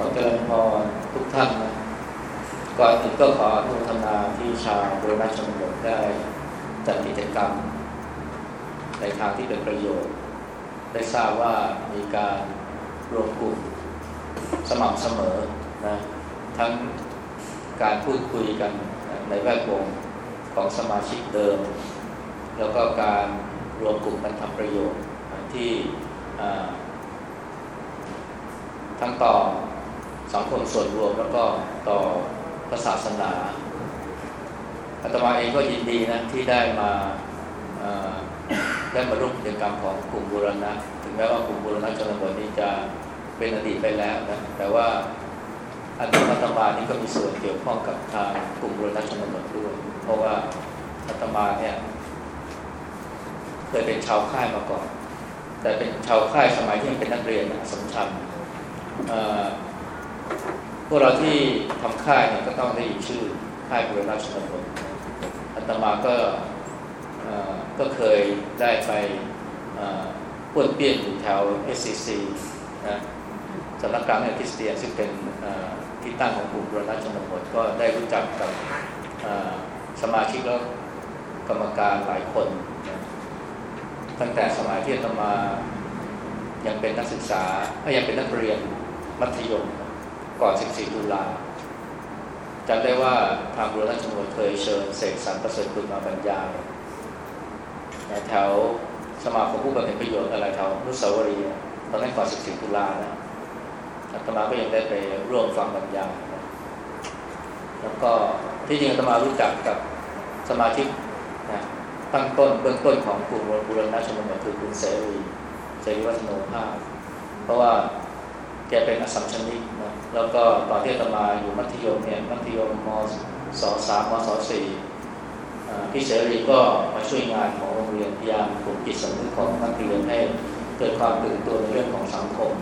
ขอเจริญพรทุกท่านนะก่อนอื่นก็ขออนุทนาที่ชาวโบราณชนบทได้จัดกิจกรรม ในทางที่เป็นประโยชน์ ได้ทราบว่ามีการรวมกลุ่มสม่ำเสมอนะทั้งการพูดคุยกันในแวดวงของสมาชิกเดิม แล้วก็การรวมกลุ่มกันทำประโยชน์ที่ทั้งต่อ สังคมส่วนรวมแล้วก็ต่อพระศาสนาอาตมาเองก็ยินดีนะที่ได้มาได้มาร่วมกิจกรรมของกลุ่มบูรณะ ถึงแม้ว่ากลุ่มบูรณะชนบทนี้จะเป็นอดีตไปแล้วนะแต่ว่าอาตมาตมานี่ก็มีส่วนเกี่ยวข้องกับทางกลุ่มบูรณะชนบทด้วย เพราะว่าอาตมาเนี่ยเคยเป็นชาวค่ายมาก่อน แต่เป็นชาวค่ายสมัยที่ยังเป็นนักเรียนสมชัน พวกเราที่ทำค่ายเนี่ยก็ต้องได้ยินชื่อค่ายบุรณะชนบทอาตมาก็ก็เคยได้ไปป้วนเปี้ยนอยู่แถว SCC นะสำนักการในคริสเตียนซึ่งเป็นที่ตั้งของกลุ่มบุรณะชนบทก็ได้รู้จักกับสมาชิกแล้วกรรมการหลายคน ตั้งแต่สมัยที่อาตมายังเป็นนักศึกษายังเป็นนักเรียนมัธยม ก่อน 14 ตุลาจำได้ว่าทางบุรณะชนบทเคยเชิญเสกสรรประเสริฐคุณมาบรรยายแถวสมาคมผู้บำเพ็ญประโยชน์อะไรแถวนุสาวรีย์ตอนนั้นก่อน 14 ตุลานะอาตมาก็ยังได้ไปร่วมฟังบรรยายแล้วก็ที่จริงอาตมารู้จักกับสมาชิกนะตั้งต้นเบื้องต้นของกลุ่มบุรณะชนบทคือคุณเสรีเสรีวัฒโนภาพ เพราะว่าแกเป็นอสัมชัญนิกนะ แล้วก็ตอนที่อาตมาอยู่มัธยมเนี่ยมัธยมมศสามมศสี่พี่เสรีก็มาช่วยงานของโรงเรียนพยายามปลุกจิตสำนึกของนักเรียนให้เกิดความตื่นตัวในเรื่องของสังคม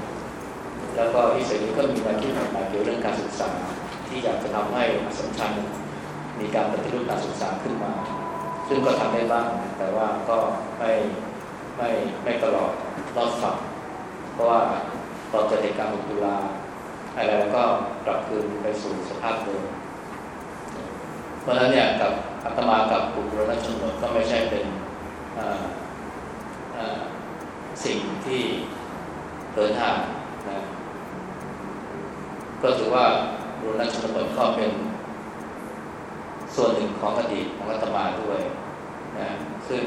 แล้วก็พี่เสรีก็มีแนวคิดใหม่เกี่ยวเรื่องการศึกษา ที่อยากจะทำให้สัมชัญมีการปฏิรูปการศึกษาขึ้นมา ซึ่งก็ทำได้บ้าง แต่ว่าก็ไม่ไม่ไม่ตลอดรอดฝั่งเพราะว่าตอนเกิดเหตุการณ์6ตุลา อะไรแล้วก็กลับคืนไปสู่สภาพเดิมเพราะฉะนั้นเนี่ยกับอัตมากับกลุ่มรณชนบทก็ไม่ใช่เป็นสิ่งที่เกินห่างนะก็ถือว่ารุณชนบทก็เป็นส่วนหนึ่งของอดีตของอัตมาด้วยนะซึ่ง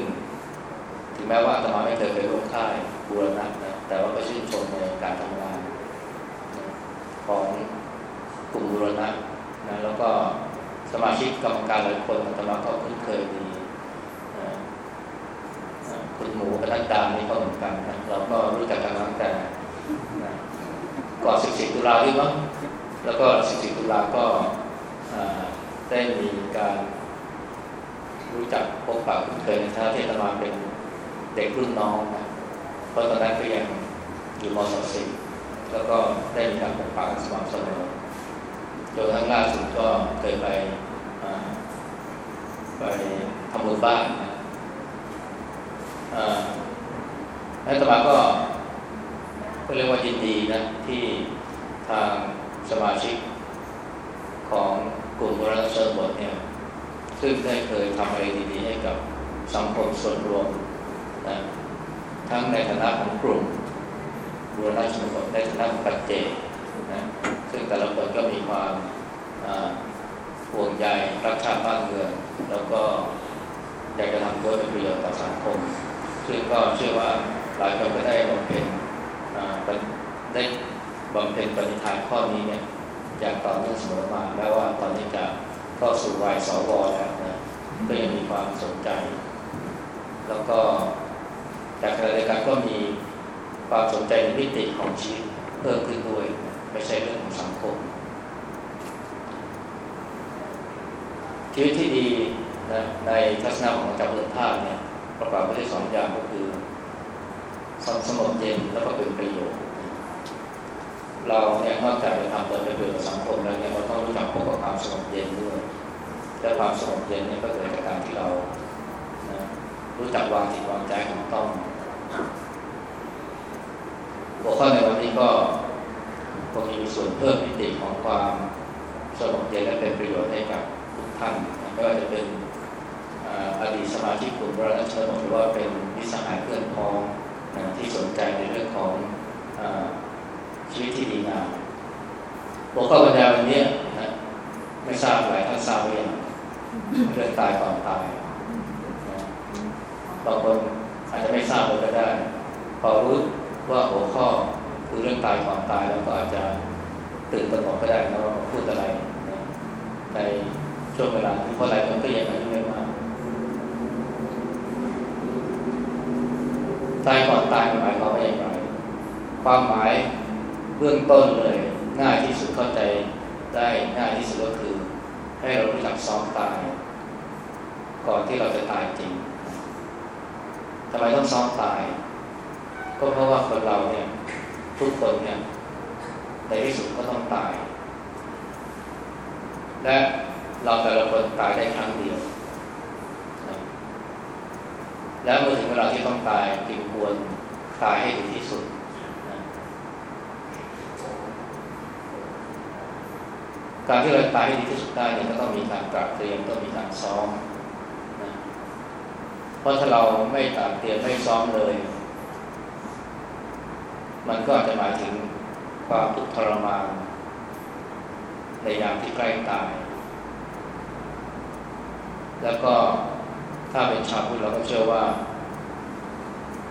ถึงแม้ว่าอาตมาไม่เคยไปร่วมค่ายบูรณะนะแต่ว่าก็ชื่นชมในการทำงาน ของกลุ่มบูรณะนะแล้วก็สมาชิกกรรมการหลายคนอาตมาก็คุ้นเคยดีคุณหมูกับนักดานี่ก็เหมือนกันนะเราก็รู้จักกันตั้งแต่ก่อน14ตุลาด้วยมั้งแล้วก็14ตุลาก็ได้มีการรู้จักพบปะคุ้นเคยในฐานะที่อาตมาเป็นเด็กรุ่นน้องนะเพราะตอนนั้นก็ยังอยู่มศสี่ แล้วก็ได้มีการปกปักสม่ำเสมอจนทั้งล่าสุดก็เคยไปไปทำบุญบ้านนะแล้วตมาก็ก็เรียกว่ายินดีนะที่ทางสมาชิกของกลุ่มบรณเชิญบทเนี่ย ซึ่งได้เคยทำอะไรดีๆให้กับสังคมส่วนรวมนะทั้งในฐานะของกลุ่ม บูรณะชนบทในฐานะปัจเจกนะซึ่งแต่ละคนก็มีความห่วงใยรักชาติบ้านเมือง แล้วก็อยากจะทำตัวเป็นประโยชน์ต่อสังคม ซึ่งก็เชื่อว่าหลายคนก็ได้บำเพ็ญได้บำเพ็ญปณิธานข้อนี้เนี่ยอย่างต่อเนื่องเสมอมาแม้ว่าตอนนี้จะเข้าสู่วัยสวแล้วนะก็ยังมีความสนใจ แล้วก็จากขณะเดียกันก็มี ความสนใจในมิติของชีวิตเพิ่มขึ้นด้วย ไม่ใช่เรื่องของสังคม ชีวิตที่ดีนะในทัศนะของจำเริญภาพเนี่ยประกอบไปด้วยสองอย่างก็คือสงบเย็นแล้วก็เป็นประโยชน์ เราเนี่ยนอกจากจะทำตัวเป็นประโยชน์กับสังคมแล้วเนี่ยเราต้องรู้จักพบกับความสงบเย็นด้วยและความสงบเย็นเนี่ยก็เกิดจากการที่เรานะรู้จักวางจิตวางใจของต้อง หัวข้อในวันนี้ก็คงมีส่วนเพิ่มมิติของความสงบเย็นและเป็นประโยชน์ให้กับทุกท่านไม่ว่าจะเป็นอดีตสมาชิกกลุ่มรัฐชนหรือว่าเป็นวิสหายเพื่อนพ้องที่สนใจในเรื่องของอชีวิตที่ดีงามหัวข้อบรรยายวันนี้นะไม่ทราบหลายท่านทราบหรือยังเรื่องตายก่อนตายบางคนอาจจะไม่ทราบเลยก็ได้ พอรู้ ว่าหัวข้อคือเรื่องตายก่อนตายแล้วก็อาจจะตื่นตระหนกก็ได้นะว่าพูดอะไรในช่วงเวลาที่เพราะอะไรมันก็ยังอายุไม่มากตายก่อนตายหมายความว่าอย่างไรความหมายเบื้องต้นเลยง่ายที่สุดเข้าใจได้ง่ายที่สุดก็คือ ให้เรารู้จักซ้อมตาย ก่อนที่เราจะตายจริงทำไมต้องซ้อมตาย ก็เพราะว่าคนเราเนี่ย ทุกคนเนี่ยในที่สุดก็ต้องตาย และเราแต่ละคนตายได้ครั้งเดียวแล้วเมื่อถึงเวลาที่ต้องตายจึงควรตายให้ถึงที่สุดการที่เราตายให้ดีที่สุดได้เนี่ยก็ต้องมีการตระเตรียมต้องมีการซ้อมนะเพราะถ้าเราไม่ตระเตรียมไม่ซ้อมเลย มันก็อาจจะหมายถึงความทุกข์ทรมาน ในยามที่ใกล้ตาย แล้วก็ถ้าเป็นชาวพุทธเราก็เชื่อว่า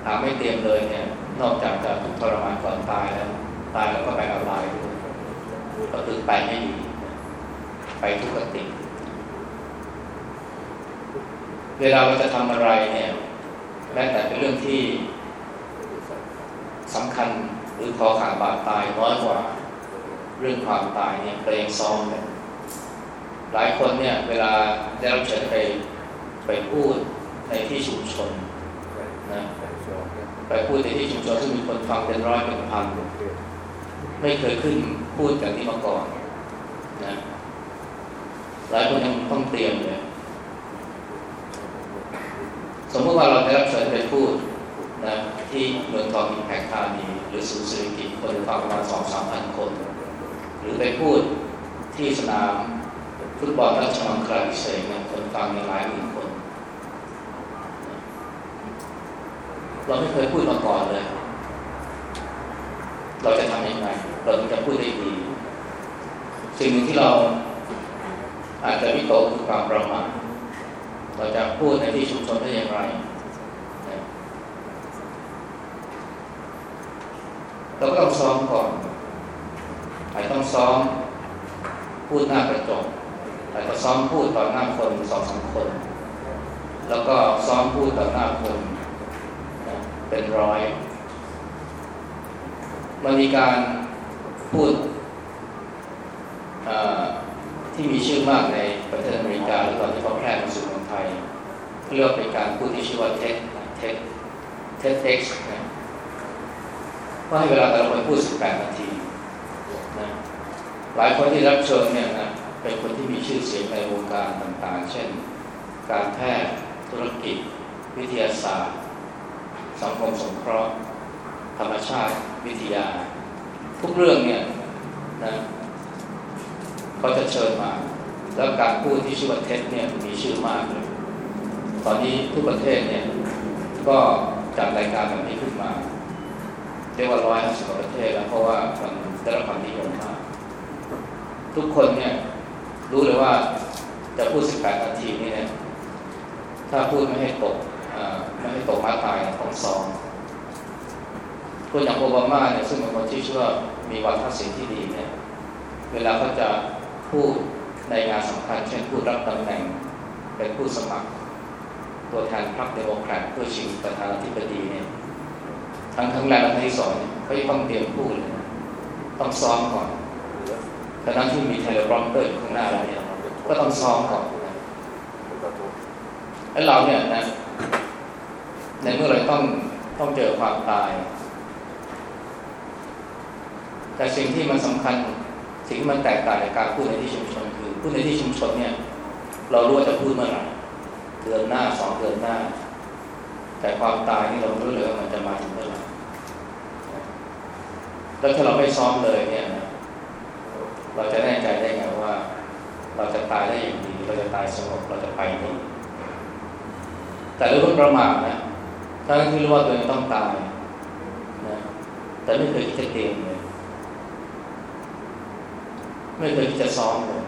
หาไม่เตรียมเลยเนี่ย นอกจากจะทุกข์ทรมานก่อนตายแล้ว ตายแล้วก็ไปอบายด้วยก็คือไปไม่ดี ไปทุกขติ เวลาเราจะทำอะไรเนี่ยแม้แต่เป็นเรื่องที่ สำคัญหรือคอขาดบาดตายน้อยกว่าเรื่องความตายเนี่ยเรายังซ้อมเลยหลายคนเนี่ยเวลาได้รับเชิญไปไปพูดในที่ชุมชนนะไปพูดในที่ชุมชนซึ่มีคนฟังเป็นร้อยเป็นพันไม่เคยขึ้นพูดอย่างนี้มาก่อนนะหลายคนยังต้องเตรียมเลยสมมติว่าเราได้รับเชิญไปพูด นะที่เมืองทองอินแพคธานีหรือศูนย์เศรษฐกิจคนฟังประมาณสองสามพันคน หรือไปพูดที่สนามฟุตบอลราชมังคลาพิเศษเนี่ยคนฟังในหลายหมื่นคน เราไม่เคยพูดมาก่อนเลย เราจะทำยังไงเราจะพูดได้ดีสิ่งหนึ่งที่เราอาจจะวิโตคือความประมาทเราจะพูดในที่ชุมชนได้อย่างไร เราก็ต้องซ้อมก่อนอาจต้องซ้อมพูดหน้ากระจกอาจจะซ้อมพูดต่อหน้าคนสองสามคน แล้วก็ซ้อมพูดต่อหน้าคน เป็นร้อยมันมีการพูดที่มีชื่อมากในประเทศอเมริกาหรือตอนที่เขาแพร่มาสู่เมืองไทยเรียกเป็นการพูดที่ชื่อว่าเทคเทคเทคเท็กซ์าให้เวลาแต่ละคนพูด18นาทีนะหลายคนที่รับเชิญเนี่ยนะเป็นคนที่มีชื่อเสียงในวงการต่างๆ เช่น การแพทย์ธุรกิจ วิทยาศาสตร์ สังคมสงเคราะห์ ธรรมชาติวิทยา ทุกเรื่องเนี่ยนะเขาจะเชิญมา แล้วการพูดที่ชื่อว่าเท็จเนี่ยมีชื่อมากเลย ตอนนี้ทุกประเทศเนี่ยก็จัดรายการแบบนี้ขึ้น เรียกว่าร้อยห้าสิบกว่าประเทศแล้วเพราะว่ามันได้รับความนิยมมาก ทุกคนเนี่ยรู้เลยว่าจะพูดสิบแปดนาทีนี่เนี่ยถ้าพูดไม่ให้ตกไม่ให้ตกมาตายต้องซ้อมคนอย่างโอบามาเนี่ยซึ่งเป็นคนที่เชื่อมีวัฒนศิลป์ที่ดีเนี่ยเวลาเขาจะพูดในงานสำคัญ เช่นพูดรับตำแหน่งเป็นผู้สมัคร ตัวแทนพรรคเดโมแครตเพื่อชิงประธานาธิบดีเนี่ย ทั้งทั้งแรกและทั้งที่สองเขาต้องเตรียมพูดเลยต้องซ้อมก่อนขณะที่มีเทเลปรอมเตอร์ข้างหน้าเราเนี่ยก็ต้องซ้อมก่อนแล้วเราเนี่ยนะในเมื่อเราต้องต้องเจอความตาย แต่สิ่งที่มันสำคัญสิ่งที่มันแตกต่างจากการพูดในที่ชุมชนคือพูดในที่ชุมชนเนี่ย เรารู้ว่าจะพูดเมื่อไหร่เดือนหน้าสองเดือนหน้า แต่ความตายนี่เรารู้เลยว่ามันจะมาถึงเมื่อไหร่ แล้วถ้าเราไม่ซ้อมเลยเนี่ย เราจะแน่ใจได้ไงว่า เราจะตายได้อย่างดีเราจะตายสงบเราจะไปดีแต่เรู้ว่าประมาทนะทั้งที่รู้ว่าตัวเองต้องตายนะแต่ไม่เคยคิดจะเตรียมเลยไม่เคยคิดจะซ้อมเลย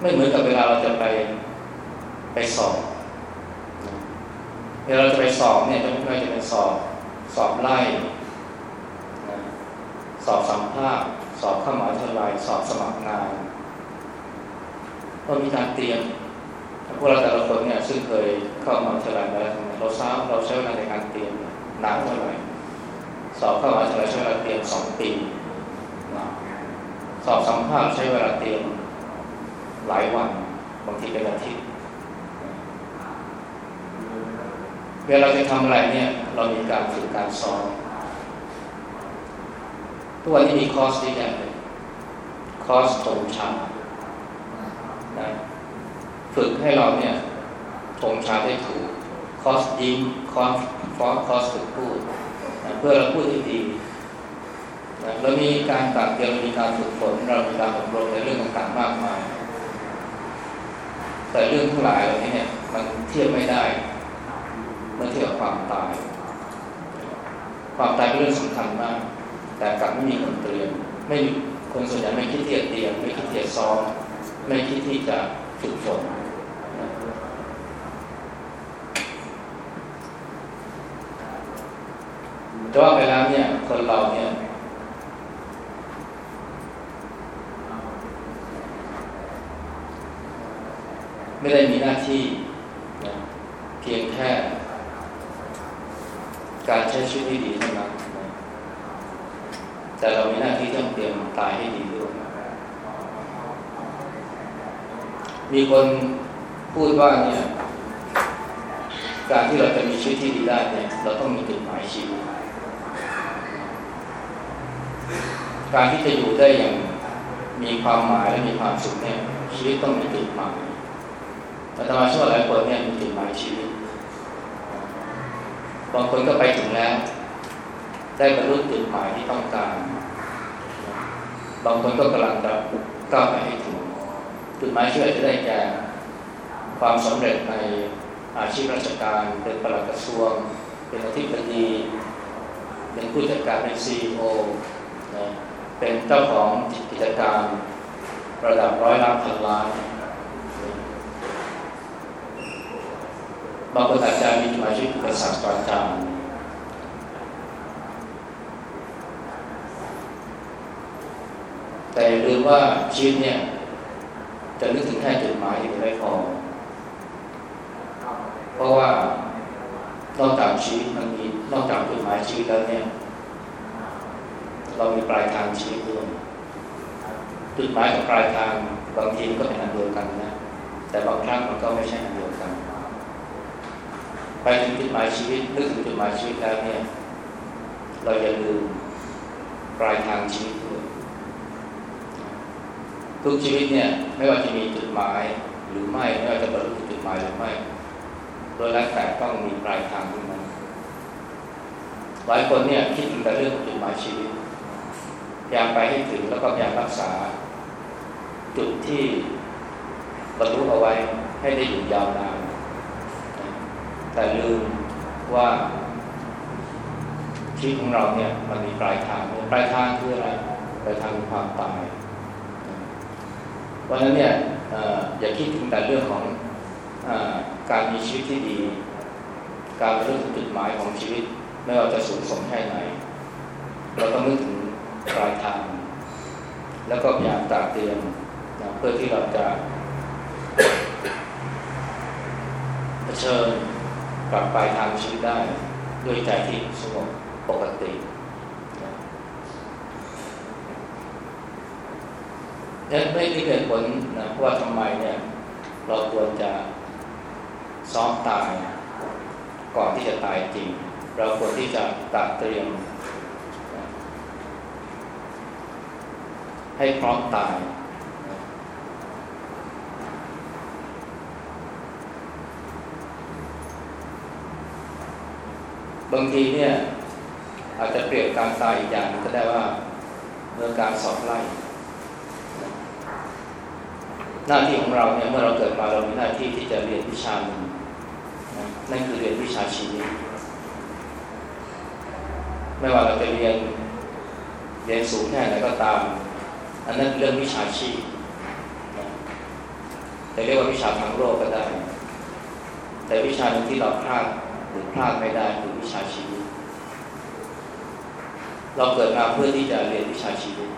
ไม่เหมือนกับเวลาเราจะไปไปสอบเวลาเราจะไปสอบเนี่ยจะไม่ว่าจะเป็นสอบ สอบไล่นะสอบสัมภาษณ์สอบเข้ามหาวิทยาลัยสอบสมัครงานก็มีการเตรียมพวกเราแต่ละคนเนี่ยซึ่งเคยเข้ามหาวิทยาลัยมาแล้วเราทราบเราใช้เวลาในการเตรียมนานเท่าไหร่สอบเข้ามหาวิทยาลัยใช้เวลาเตรียมสองปีสอบสัมภาษณ์ใช้เวลาเตรียมหลายวัน บางทีเป็นอาทิตย์ เวลาจะทำอะไรเนี่ย เรามีการฝึกการซ้อมทุกวันนี้มีคอร์สที่แยกเลยคอร์สชงชานะฝึกให้เราเนี่ยชงชาได้ถูก คอร์สยิ้มคอร์ส pose คอร์สฝึกพูดนะเพื่อเราพูดให้ดีนะเรามีการตัดเตรียมมีการฝึกฝน เรามีการอบรมในเรื่องต่างๆมากมาย แต่เรื่องทั้งหลายเหล่านี้เนี่ย มันเทียบไม่ได้ เมื่อเทียบกับความตาย ความตายเป็นเรื่องสำคัญมาก แต่กลับไม่มีคนเตรียม ไม่มีคนส่วนใหญ่ไม่คิดที่จะเตรียม ไม่คิดที่จะซ้อม ไม่คิดที่จะฝึกฝนแต่ว่าไปแล้วเนี่ย คนเราเนี่ยไม่ได้มีหน้าที่นะเพียงแค่ การใชีวิตที่ดีเท่านั้นแต่เรามีหน้าที่ต้องเตรียมตายให้ดีด้วย มีคนพูดว่าเนี่ย การที่เราจะมีชีวิตที่ดีได้เนี่ย เราต้องมีจุดหมายชีวิต การที่จะอยู่ได้อย่างมีความหมายและมีความสุขเนี่ยชีวิตต้องมีจุดหมายอาตมาเชื่อว่าหลายคนเนี่ยมีจุดหมายชีวิต บางคนก็ไปถึงแล้ว ได้บรรลุจุดหมายที่ต้องการ บางคนก็กำลังจะก้าวไปให้ถึง จุดหมายชีวิตจะได้แก่ความสำเร็จในอาชีพราชการเป็นปลัดกระทรวง เป็นอธิบดีเป็นผู้จัดการเป็นซีโอเป็นเจ้าของกิจการระดับร้อยล้านพันล้าน บางคนอาจจะมีจุดหมายชีวิตเป็นศาสตราจารย์แต่ลืมว่าชีวิตเนี่ย จะนึกถึงแค่จุดหมายอย่างไม่พอ เพราะว่านอกจากชีวิตมันมีนอกจากจุดหมายชีวิตแล้วเนี่ย เรามีปลายทางชีวิตด้วยจุดหมายกับปลายทางบางทีก็เป็นอันเดียวกันนะ แต่บางครั้งมันก็ไม่ใช่อันเดียวกัน ไปถึงจุดหมายชีวิตนึกถึงจุดหมายชีวิตแล้วเนี่ย เราอย่าลืมปลายทางชีวิตด้วยทุกชีวิตเนี่ย ไม่ว่าจะมีจุดหมายหรือไม่ไม่ว่าจะบรรลุจุดหมายหรือไม่โดยแล้วแต่ต้องมีปลายทางที่มันหลายคนเนี่ยคิดถึงแต่เรื่องจุดหมายชีวิตพยายามไปให้ถึงแล้วก็พยายามรักษา จุดที่บรรลุเอาไว้ให้ได้อยู่ยาวนาน แต่ลืมว่าชีวิตของเราเนี่ยมันมีปลายทางปลายทางคืออะไรปลายทางคือความตายวันนั้นเนี่ยอย่าคิดถึงแต่เรื่องของอการมีชีวิตที่ดี การเรื่องจุดหมายของชีวิต ไม่ว่าจะสูงส่งแค่ไหน เราต้องนึกถึงปลายทาง แล้วก็พยายามตากเตรียมนะเพื่อที่เราจะเผชิญ กลับไปทางชีวิตได้ด้วยใจที่สงบปกตินั่นไม่ได้เกิดผลนะว่าทำไมเนี่ยเราควรจะซ้อมตายก่อนที่จะตายจริง เราควรที่จะตัดเตรียม ให้พร้อมตาย บางทีเนี่ยอาจจะเปรียบการตายอีกอย่างก็ได้ว่าเรื่อการสอบไล่ หน้าที่ของเราเนี่ยเมื่อเราเกิดมาเรามีหน้าที่ที่จะเรียนวิชาหนึ่งนั่นคือเรียนวิชาชีวิตไม่ว่าเราจะเรียนเรียนสูงแค่ไหนก็ตาม อันนั้นเรื่องวิชาชีพแต่เรียกว่าวิชาทางโลกก็ได้ แต่วิชาหนึ่งที่เราพลาดหรือพลาดไม่ได้คือ วิชาชีวิต เราเกิดมาเพื่อที่จะเรียนวิชาชีวิต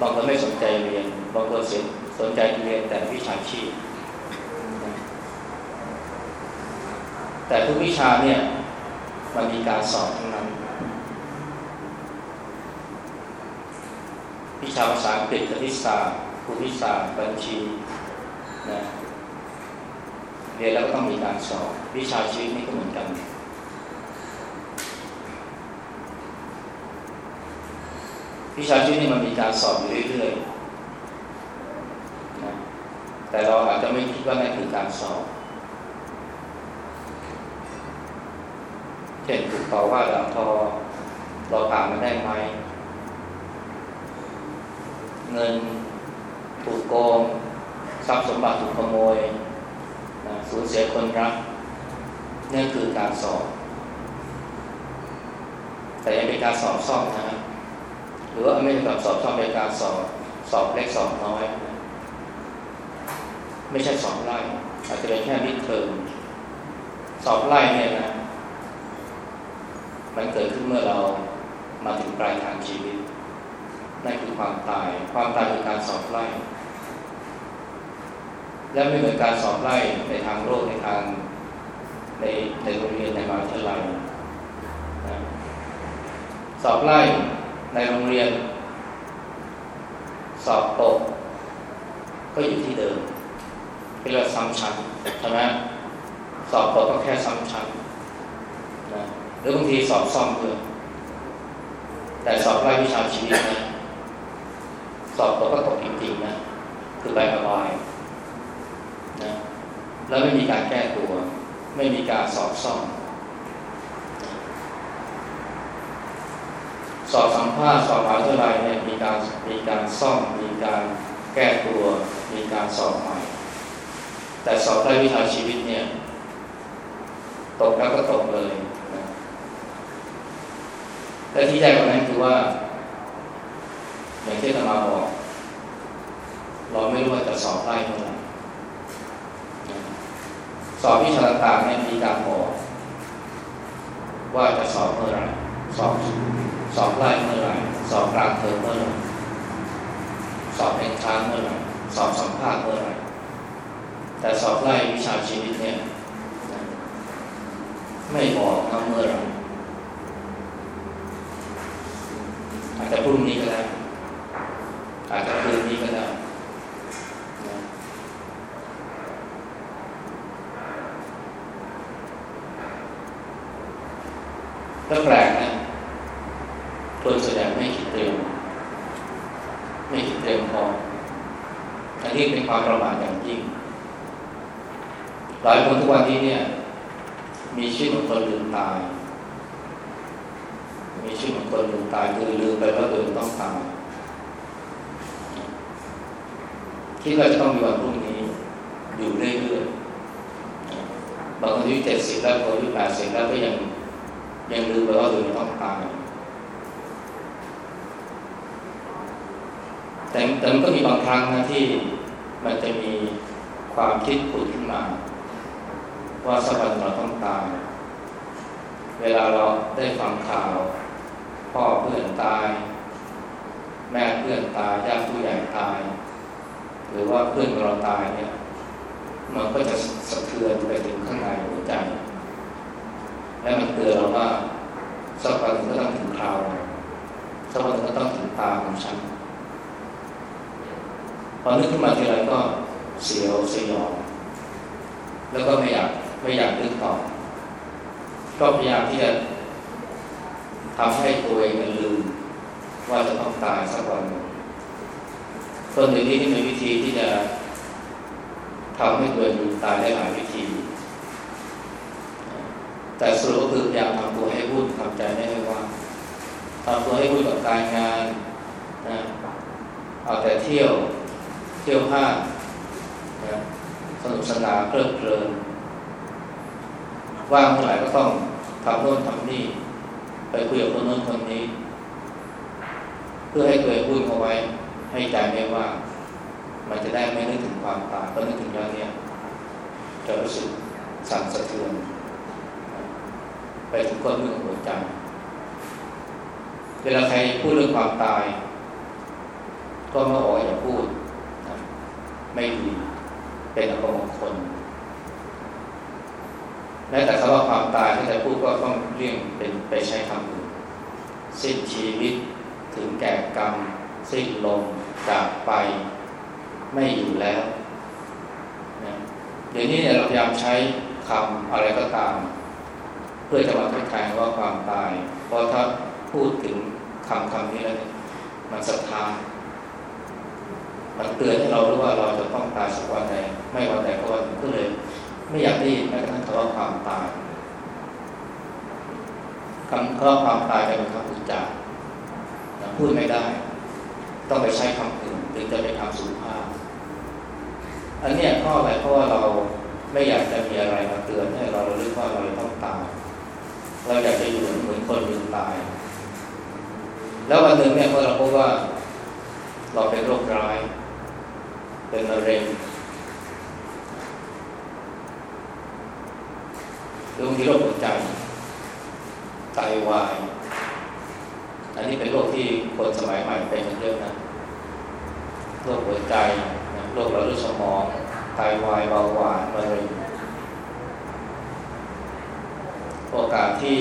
บางคนไม่สนใจเรียน บางคนสนใจเรียนแต่วิชาชีพ แต่ทุกวิชาเนี่ยมันมีการสอบทั้งนั้น วิชาภาษาอังกฤษคณิตศาสตร์ภูมิศาสตร์บัญชีนะเรียนแล้วก็ต้องมีการสอบ วิชาชีวิตนี่ก็เหมือนกัน วิชาชีวิตนี่มันมีการสอบอยู่เรื่อยๆนะแต่เราอาจจะไม่คิดว่านั่นคือการสอบเช่นถูกต่อว่าด่าทอเราผ่านมาได้ไหมเงินถูกโกงทรัพย์สมบัติถูกขโมยนะสูญเสียคนรักนี่คือการสอบ แต่ยังเป็นการสอบซ่อมนะครับ หรือว่าไม่ใช่การสอบซ่อมเป็นการสอบสอบเล็กสอบน้อย ไม่ใช่สอบไล่อาจจะเป็นแค่มิดเทอมสอบไล่เนี่ยนะมันเกิดขึ้นเมื่อเรามาถึงปลายทางชีวิตนั่นคือความตาย ความตายคือการสอบไล่ และไม่เหมือนการสอบไล่ในทางโลกในทางในในโรงเรียนในมหาวิทยาลัยสอบไล่ ในโรงเรียน สอบตก ก็อยู่ที่เดิม เป็นเรื่องซ้ำชั้นใช่ไหมสอบตกก็แค่ซ้ำชั้นนะหรือบางทีสอบซ่อมด้วยแต่สอบไล่วิชาชีวิตนะสอบตกก็ตกจริงๆนะคือใบอบายนะแล้วไม่มีการแก้ตัว ไม่มีการสอบซ่อม สอบสัมภาษณ์สอบมหาวิทยาลัยเนี่ยมีการมีการซ่อมมีการแก้ตัวมีการสอบใหม่ แต่สอบไล่วิชาชีวิตเนี่ยตกแล้วก็ตกเลยนะและที่ใหญ่กว่านั้นคือว่า อย่างที่ธรรมาบอกเราไม่รู้ว่าจะสอบได้เมื่อไหร่สอบวิชาต่างๆเนี่ยมีการบอกว่าจะสอบเมื่อไหร่สอบ สอบไล่เมื่อไหร่สอบกลางเทอมเมื่อไหร่สอบเป็นค้างเมื่อไหร่สอบสัมภาษณ์เมื่อไหร่แต่สอบไล่วิชาชีวิตเนี่ยไม่บอกว่าเมื่อไหร่อาจจะพรุ่งนี้ก็ได้อาจจะคืนนี้ก็ได้ก็แปลกนะคนส่วนใหญ่ไม่คิดเตรียมไม่คิดเตรียมพออันนี้เประมาทอย่างยิ่ง หลายคนทุกวันนี้เนี่ย มีชื่อของคนลืมตาย มีชื่อของคนลืมตายคือลืมไปว่าตัวเองต้องตายคิดว่าจะต้องมีวันพรุ่งนี้ อยู่เรื่อยๆบางคนอายุเจ็ดสิบแล้วคนอายุแปดสิบแล้วก็ยังยังลืมไปว่าตัวเองต้องตายแต่แต่มันก็มีบางครั้งนะที่ มันจะมีความคิดผุดขึ้นมา ว่าสักวันเราต้องตาย เวลาเราได้ฟังข่าว พ่อเพื่อนตาย แม่เพื่อนตายญาติผู้ใหญ่ตาย หรือว่าเพื่อนของเราตายเนี่ยมันก็จะสะเทือนไปถึงข้างในหัวใจ และมันเตือนเราว่าสักวันก็ต้องถึงคราวสักวันก็ต้องถึงตาของฉัน พอนึกขึ้นมาทีไรก็เสียวสยอง แล้วก็ไม่อยากไม่อยากนึกต่อ ก็พยายามที่จะทำให้ตัวเองลืม ว่าจะต้องตายสักวันหนึ่งคนหนึ่งที่มีวิธีที่จะทำให้ตัวเองลืมตายได้หลายวิธี แต่สรุปก็คือพยายามทำตัวให้วุ่นทำใจไม่ให้ว่างทำตัวให้วุ่นกับการงานนะเอาแต่เที่ยว เที่ยวห้างนะสนุกสนานเพลิดเพลินว่างเมื่อไหร่ก็ต้องทำโน่นทำนี่ ไปคุยกับคนโน้นคนนี้ เพื่อให้เคยพูดเอาไว้ ให้ใจไม่ว่า มันจะได้ไม่นึกถึงความตายก็นึกถึงอย่างนี้จะรู้สึกสั่นสะเทือน ไปถึงก้นเรื่องหัวใจเวลาใครพูดเรื่องความตาย ก็ไม่ออกอย่าพูด ไม่ดี เป็นอัปมงคลแม้แต่คำว่าความตายที่จะพูดก็ต้องเลี่ยงเป็นไปใช้คำอื่นสิ้นชีวิตถึงแก่กรรม สิ้นลมจากไปไม่อยู่แล้วนะเดี๋ยวนี้เนี่ยเราพยายามใช้คำอะไรก็ตาม เพื่อจะมาทดแทนว่าความตาย เพราะถ้าพูดถึงคำคำนี้แล้วมันสะท้าน มันเตือนให้เรารู้ว่าเราจะต้องตายสักวันใดไม่วันใดก็วันหนึ่งก็เลย ไม่อยากได้ยินแม้กระทั่งคำว่าความตายคำว่าความตายเป็นคำอุจจาระพูดไม่ได้ ต้องไปใช้คำอื่นถึงจะเป็นคำสุภาพอันนี้เพราะอะไรเพราะว่าเราไม่อยากจะมีอะไรมาเตือนให้เราเรู้ว่าเราต้องตายเราอยากจะอยู่เหมือนคนลืมตาย แล้ววันหนึ่งเนี่ยพอเราพบว่า เราเป็นโรคร้าย เป็นมะเร็งหรือบางทีโรคหัวใจไตวาย อันนี้เป็นโรคที่คนสมัยใหม่เป็นกันเยอะนะโรคหัวใจโรคหลอดเลือดสมองไตวายเบาหวานมะเร็งโอกาสที่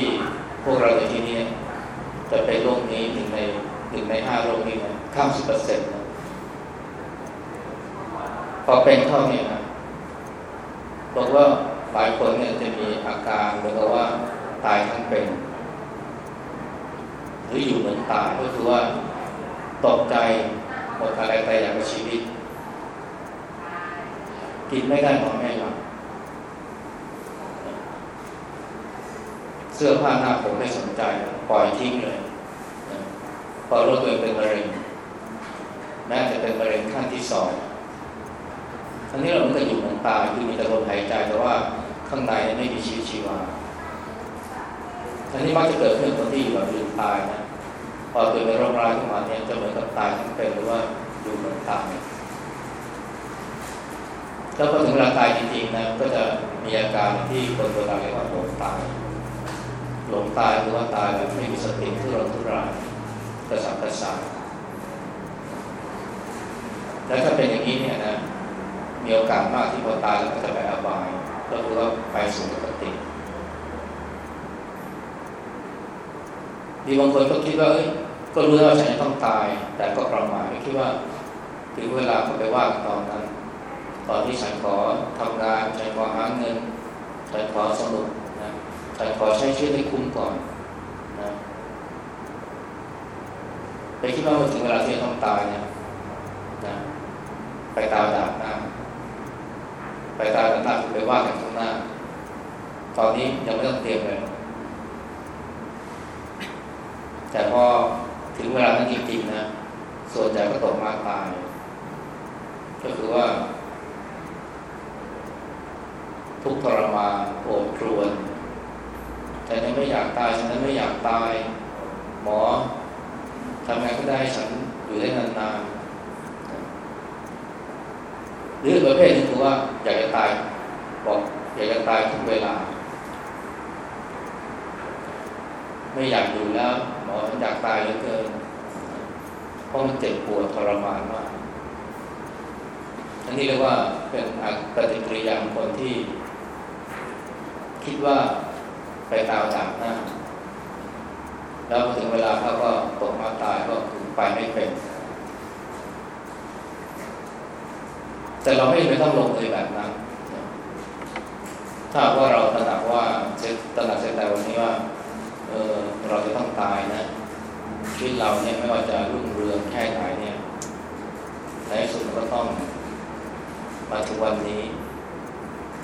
พวกเราในที่นี้จะเป็นโรคนี้หนึ่งในหนึ่งในห้าโรคนี้นะข้ามสิบเปอร์เซ็นต์ พอเป็นเข้าเนี่ยนะบอกว่าหลายคนเนี่ยจะมีอาการเหมือนกับว่าตายทั้งเป็น หรืออยู่เหมือนตายก็คือว่าตกใจหมดอะไรไปอย่างกับชีวิต กินไม่ได้นอนไม่หลับเสื้อผ้าหน้าผมไม่สนใจปล่อยทิ้งเลยพอรู้ตัวเองเป็นมะเร็งแม้จะเป็นมะเร็งขั้นที่สอง ทั้งนี้เราเหมือนกับอยู่เหมือนตายคือมีแต่ลมหายใจแต่ว่าข้างในไม่มีชีวิตชีวาทั้งนี้มักจะเกิดขึ้นคนที่อยู่แบบลืมตายนะพอเกิดเป็นโรคร้ายขึ้นมาเนี่ยจะเหมือนกับตายทั้งเป็นหรือว่าอยู่เหมือนตายแล้วพอถึงเวลาตายจริงๆนะก็จะมีอาการที่คนโบราณเรียกว่าหลงตายหลงตายหรือว่าตายแบบไม่มีสติทุรนทุรายกระสับกระส่ายแล้วถ้าเป็นอย่างนี้เนี่ยนะ มีโอกาสมากที่พอตายแล้วก็จะไปอบายก็คือว่าไปสู่ปกติดีบางคนก็คิดว่าเอ้ยก็รู้แล้วว่าฉันจะต้องตาย แต่ก็ประมาทไม่คิดว่าถึงเวลาก็ไปว่าตอนนั้น ตอนที่ฉันขอทำงานฉันขอหาเงินฉันขอสนุกนะฉันขอใช้ชีวิตให้คุ้มก่อนนะไปคิดว่าถึงเวลาที่จะต้องตายเนี่ยนะไปตายดาบหน้า ไปตายดาบหน้าไปว่ากันข้างหน้า ตอนนี้ยังไม่ต้องเตรียมเลย แต่พอถึงเวลานั้นจริงๆนะ ส่วนใหญ่ก็ตกมาตาย ก็คือว่า ทุกทรมานโอดครวนฉันยังไม่อยากตายฉันไม่อยากตาย หมอทำไงก็ได้ฉันอยู่ได้นานๆ หรือประเภทนึงคือว่าอยากจะตายบอกอยากจะตายทุกเวลา ไม่อยากอยู่แล้วหมอฉันอยากตายเหลือเกินเพราะมันเจ็บปวดทรมานมากอันนี้เรียกว่าเป็นปฏิกิริยาของคนที่ คิดว่าไปตาวจากหน้า แล้วถึงเวลาเขาก็ตกมาตายก็ไปไม่เป็น แต่เราไม่ไม่ต้องลงเลยแบบนั้น ถ้าว่าเราตระหนักว่าตระหนักเสียแต่วันนี้ว่าเออเราจะต้องตายนะชีวิตเราเนี่ยไม่ว่าจะรุ่งเรืองแค่ไหนเนี่ยในสุดก็ต้องมาถึงวันนี้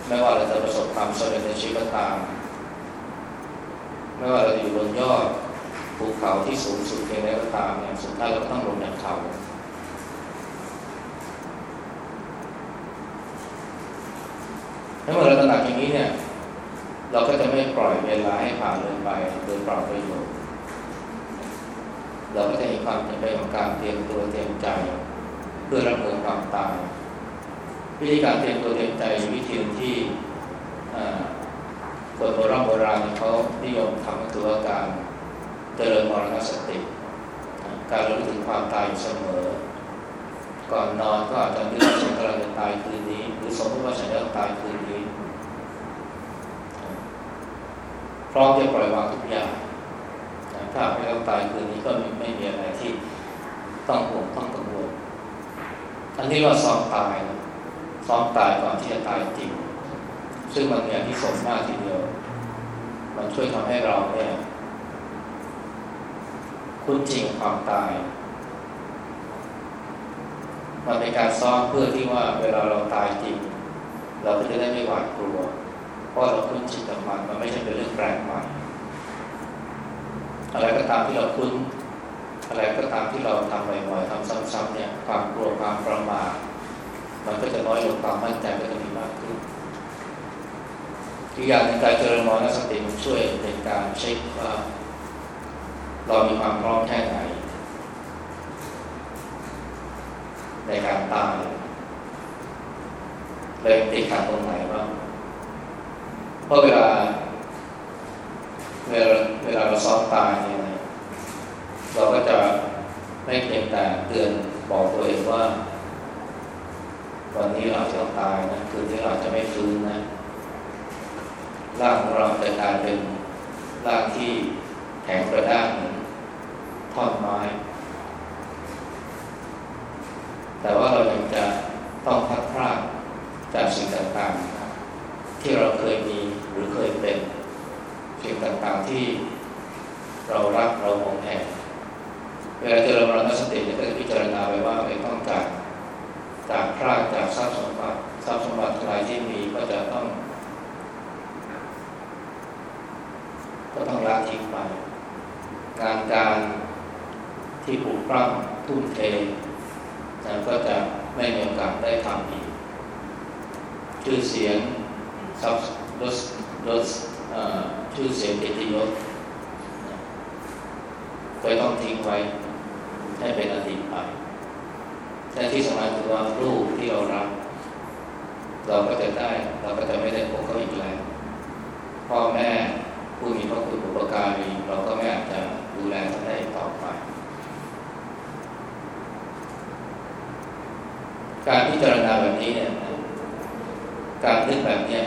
ไม่ว่าเราจะประสบความสำเร็จในชีวิตก็ตามไม่ว่าเราจะอยู่บนยอดภูเขาที่สูงสุดเพียงไรก็ตามเนี่ยสุดท้ายเราก็ต้องลงจากเขา ถ้าเมื่อเราตระหนักอย่างนี้เนี่ย เราก็จะไม่ปล่อยเวลาให้ผ่านเลยไปโดยเปล่าประโยชน์เราก็จะเห็นความจำเป็นของการเตรียมตัวเตรียมใจ เพื่อรับมือความตายวิธีการเตรียมตัวเตรียมใจวิธีที่คนโบราณโบราณเขานิยมทำก็คือว่าการเจริญมรณสติ การรู้ถึงความตายอยู่เสมอ ก่อนนอนก็อาจจะนึกว่าฉันกำลังจะตายคืนนี้ หรือสมมติว่าฉันจะตายคืนนี้พ ร้อมจะปล่อยวางทุกอย่างถ้าไม่ต้องตายคืนนี้ก็ไม่ไม่มีอะไรที่ต้องห่วงต้องกังวลอันนี้ว่าซ้อมตายนะซ้อมตายก่อนที่จะตายจริง ซึ่งมันมีอนิสงส์มากทีเดียว มันช่วยทำให้เราเนี่ยคุ้นจริงความตาย มันเป็นการซ้อมเพื่อที่ว่าเวลาเราตายจริง เราก็จะได้ไม่หวาดกลัว ราะเราคุ้นชินกับมันมันไม่ใช่เป็นเรื่องแปลกใหม่อะไรก็ตามที่เราคุ้นอะไรก็ตามที่เราทำบ่อยๆทำซ้ำๆเนี่ยความกลัวความประมาทมันก็จะน้อยลงความมั่นใจก็จะมีมากขึ้นอีกอย่างในการเจริญมรณสติมันช่วยในการเช็คว่าเรามีความพร้อมแค่ไหน ในการตายเลยติดขัดตรงไหนบ้าง เพราะเวลาเวลาเวลาเราซ้อมตายเนี่ยเราก็จะไม่เพียงแต่เตือนบอกตัวเองว่า วันนี้เราจะตายนะคืนนี้เราจะไม่ฟื้นนะร่างของเราจะกลายเป็นร่างที่แข็งกระด้างเหมือนท่อนไม้ แต่ว่าเรายังจะต้องพัดพลาดจากสิ่งต่างๆ ที่เราเคยมี รือเคยเป็นสิ่งต่างๆที่เรารักเราหวงแหนเวลาเจริญมรณสติจะพิจารณาไปว่าเราต้องจากจากพลาดจากทรัพย์สมบัติทรัพย์สมบัติอะไรที่มีก็จะต้อง ก็ต้องละทิ้งไปงานการที่ผูกพร่ำทุ่มเทนะก็จะไม่มีโอกาสได้ทำอีกชื่อเสียงทรัพย์รส รสชื่อเสียงเกียรติยศก็ต้องทิ้งไว้ให้เป็นอดีตไป แต่ที่สำคัญคือว่าลูกที่เรารักเราก็จะได้เราก็จะไม่ได้พบเขาอีกแล้วพ่อแม่ผู้มีพระคุณบุปการีเราก็ไม่อาจจะดูแลท่าได้ต่อไป การพิจารณาแบบนี้เนี่ยการนึกแบบนี้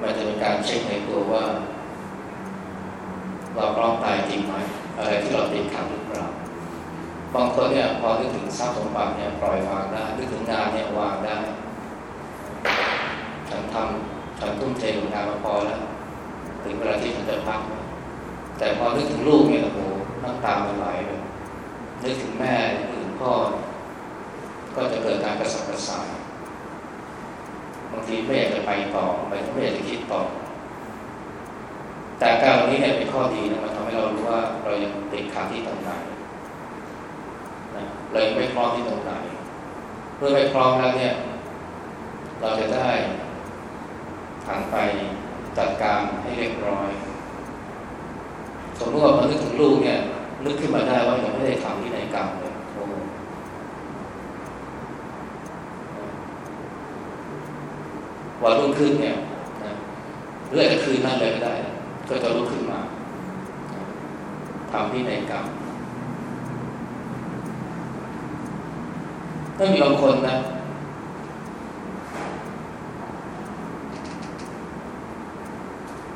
มันจะเป็นการเช็คในตัวว่า เราพร้อมตายจริงไหมอะไรที่เราติดขัดหรือเปล่าบางคนเนี่ยพอนึกถึงทรัพย์สมบัติเนี่ยปล่อยวางได้นึกถึงงานเนี่ยวางได้ ฉันทำฉันทุ่มเทกับงานมาพอแล้วถึงเวลาที่ฉันจะพักแต่พอนึกถึงลูกเนี่ยโอ้โหน้ำตามันไหลเลยนึกถึงแม่นึกถึงพ่อก็จะเกิดการกระสับกระส่าย บางทีไม่อยากจะไปต่อไม่ไม่อยากจะคิดต่อ แต่การวันนี้เนี่ยเป็นข้อดีนะมันทำให้เรารู้ว่าเรายังติดขัดที่ตรงไหนนะเรายังไม่พร้อมที่ตรงไหนเมื่อไม่พร้อมแล้วเนี่ย เราจะได้หันไปจัดการให้เรียบร้อยสมมติว่าพอนึกถึงลูกเนี่ยนึกขึ้นมาได้ว่ายังไม่ได้ทำที่ไหนกรรมเลยโอ้ วันรุ่งขึ้นเนี่ยนะหรืออาจจะคืนนั้นเลยก็ได้ ก็จะลุกขึ้นมาทำที่ไหนกรรมถ้ามีบางคนนะ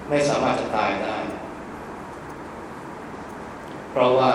ไม่สามารถจะตายได้ เพราะว่า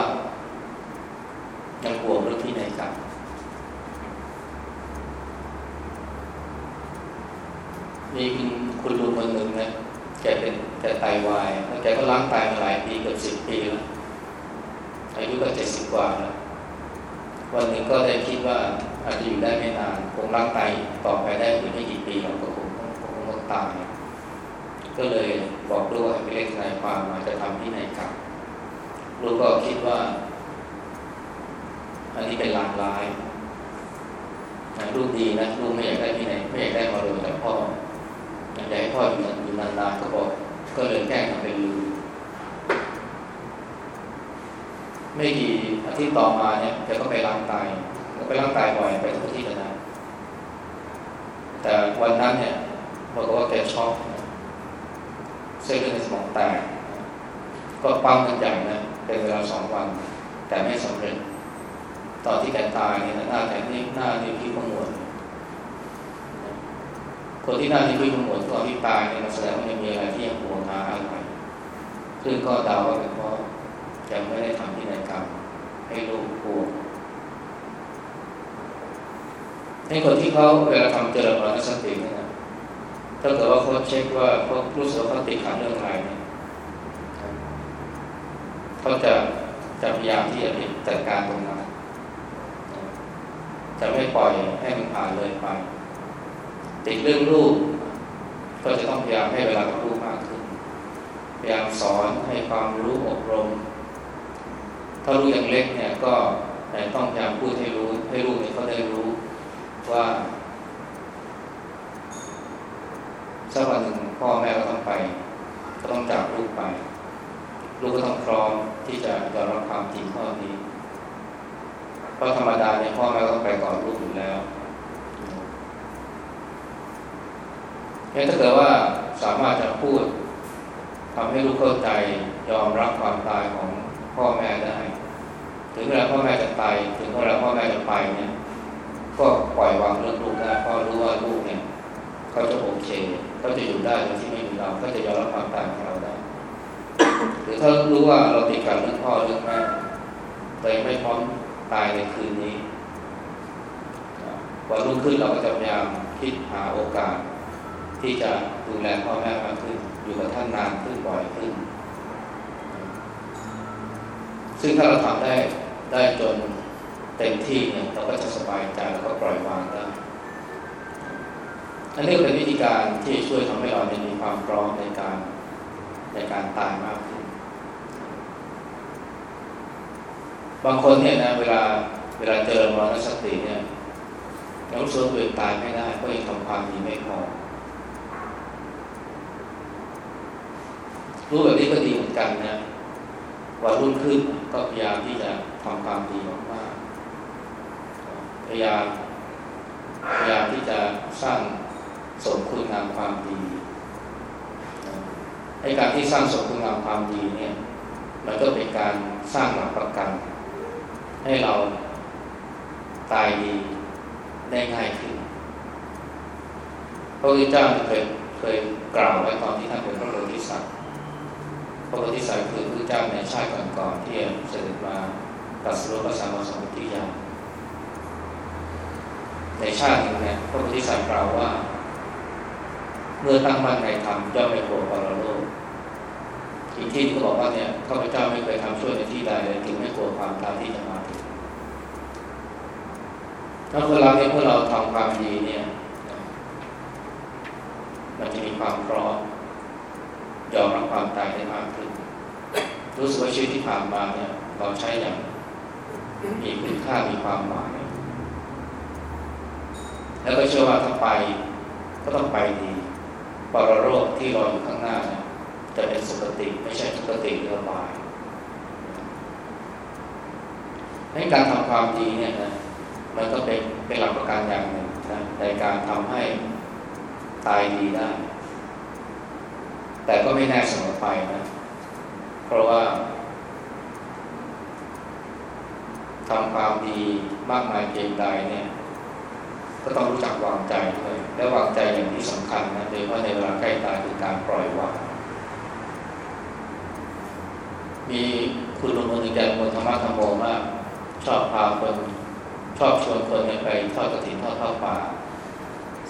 พ่อแม่ได้ ถึงเวลาพ่อแม่จะตายถึงเวลาพ่อแม่จะไปเนี่ยก็ปล่อยวางเรื่องลูกได้เพราะรู้ว่าลูกเนี่ยเขาจะโอเคเขาจะอยู่ได้โดยที่ไม่มีเราเขาจะยอมรับความตายของเราได้หรือถ้ารู้ว่าเราติดกับเรื่องพ่อเรื่องแม่แต่ไม่พร้อมตายในคืนนี้วันรุ่งขึ้นเราก็จะพยายามคิดหาโอกาส ที่จะดูแลพ่อแม่มากขึ้น อยู่กับท่านนานขึ้นบ่อยขึ้น ซึ่งถ้าเราทำได้ได้จนเต็มที่เนี่ยเราก็จะสบายใจแล้วก็ปล่อยวางได้อันนี้เป็นวิธีการที่ช่วยทำให้เรามีความพร้อมในการในการตายมากขึ้น บางคนเนี่ยนะเวลาเวลาเจอมรณสติเนี่ยยังรู้สึกตัวเองตายไม่ได้เพราะยังทำความดีไม่พอรู้แบบนี้ก็ดีเหมือนกันนะ วันรุ่งขึ้นก็พยายามที่จะทำความดีมากๆพยายามพยายามที่จะสร้างสมคุณงามความดีไอ้การที่สร้างสมคุณงามความดีเนี่ย มันก็เป็นการสร้างหลักประกัน ให้เราตายดีได้ง่ายขึ้นพระพุทธเจ้าเคยเคยกล่าวไว้ตอนที่ท่านเป็นพระโพธิสัตว์ พระโพธิสัตว์คือพระเจ้าในชาติก่อนๆที่เสด็จมาตัดสู้พระสัมมาสัมพุทธญาณในชาตินี้เนี่ยพระโพธิสัตว์กล่าวว่า เมื่อตั้งมั่นในธรรมย่อมไม่กลัวปรโลกอีกที่ก็บอกว่าเนี่ยข้าพเจ้าไม่เคยทำช่วยในที่ใดเลยถึงไม่กลัวความตายที่จะมาถึงถ้าเวลาเนี่ยเมื่อเราทำความดีเนี่ย มันจะมีความพร้อม ยอมรับความตายได้มากขึ้น รู้สึกว่าชีวิตที่ผ่านมาเนี่ยเราใช้อย่างมีคุณค่ามีความหมาย แล้วก็เชื่อว่าถ้าไปก็ต้องไปดีปรโรคที่รออยู่ข้างหน้าเนี่ยจะเป็นสุคติไม่ใช่สุคติเรือบายให้การทำความดีเนี่ยนะมันก็เป็นเป็นหลักประกันอย่างหนึ่งนะในการทำให้ตายดีได้ แต่ก็ไม่แน่เสมอไปนะ เพราะว่าทำความดีมากมายเพียงใดเนี่ย ก็ต้องรู้จักวางใจด้วยและวางใจอย่างที่สำคัญนะโดยเฉพาะในเวลาใกล้ตายคือการปล่อยวางมีคุณลุงคนหนึ่งใจมนธรรมะธรรมโมมากชอบพาคนชอบชวนคนไปทอดกระถิ่นทอดข้าวป่า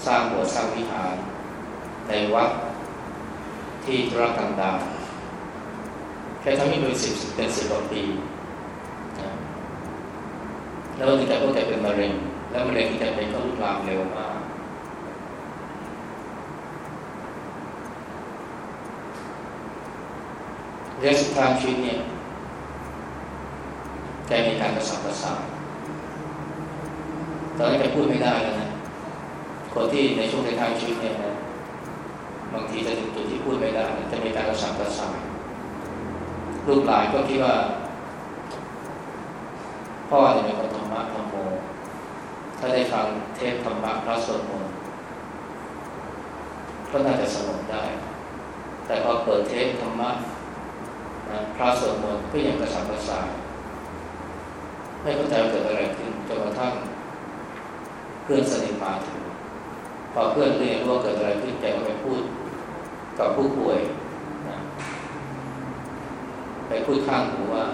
สร้างโบสถ์สร้างวิหาร ในวัด ที่ธุรกันดารแค่ทั้งนี้เป็นสิบเป็นสิบกว่าปีนะแล้ววันนึงแกก็แกเป็นมะเร็ง แล้วมะเร็งที่แกเป็นก็ลุกลามเร็วมากระยะสุดท้ายชีวิตเนี่ยแกมีการกระสับกระส่ายตอนนั้แกพูดไม่ได้แล้วนะ คนที่ในช่วงท้ายชีวิตเนี่ยนะ บางทีจะถึงจุดที่พูดไม่ได้ จะมีการกระสับกระส่ายลูกหลานก็คิดว่า พ่อจะเป็นคนธรรมะธรรมโม ถ้าได้ฟังเทศธรรมะพระสวดมนต์ก็น่าจะสงบได้ แต่พอเปิดเทศธรรมะนะพระสวดมนต์ก็ยังกระสับกระส่ายไม่เข้าใจเกิดอะไรขึ้นจนกระทั่งเพื่อนสนิทมาถึงพอเพื่อนเรียนรู้ว่าเกิดอะไรขึ้นแกก็ไปพูด กับผู้ป่วยนะไปพูดข้างหูว่า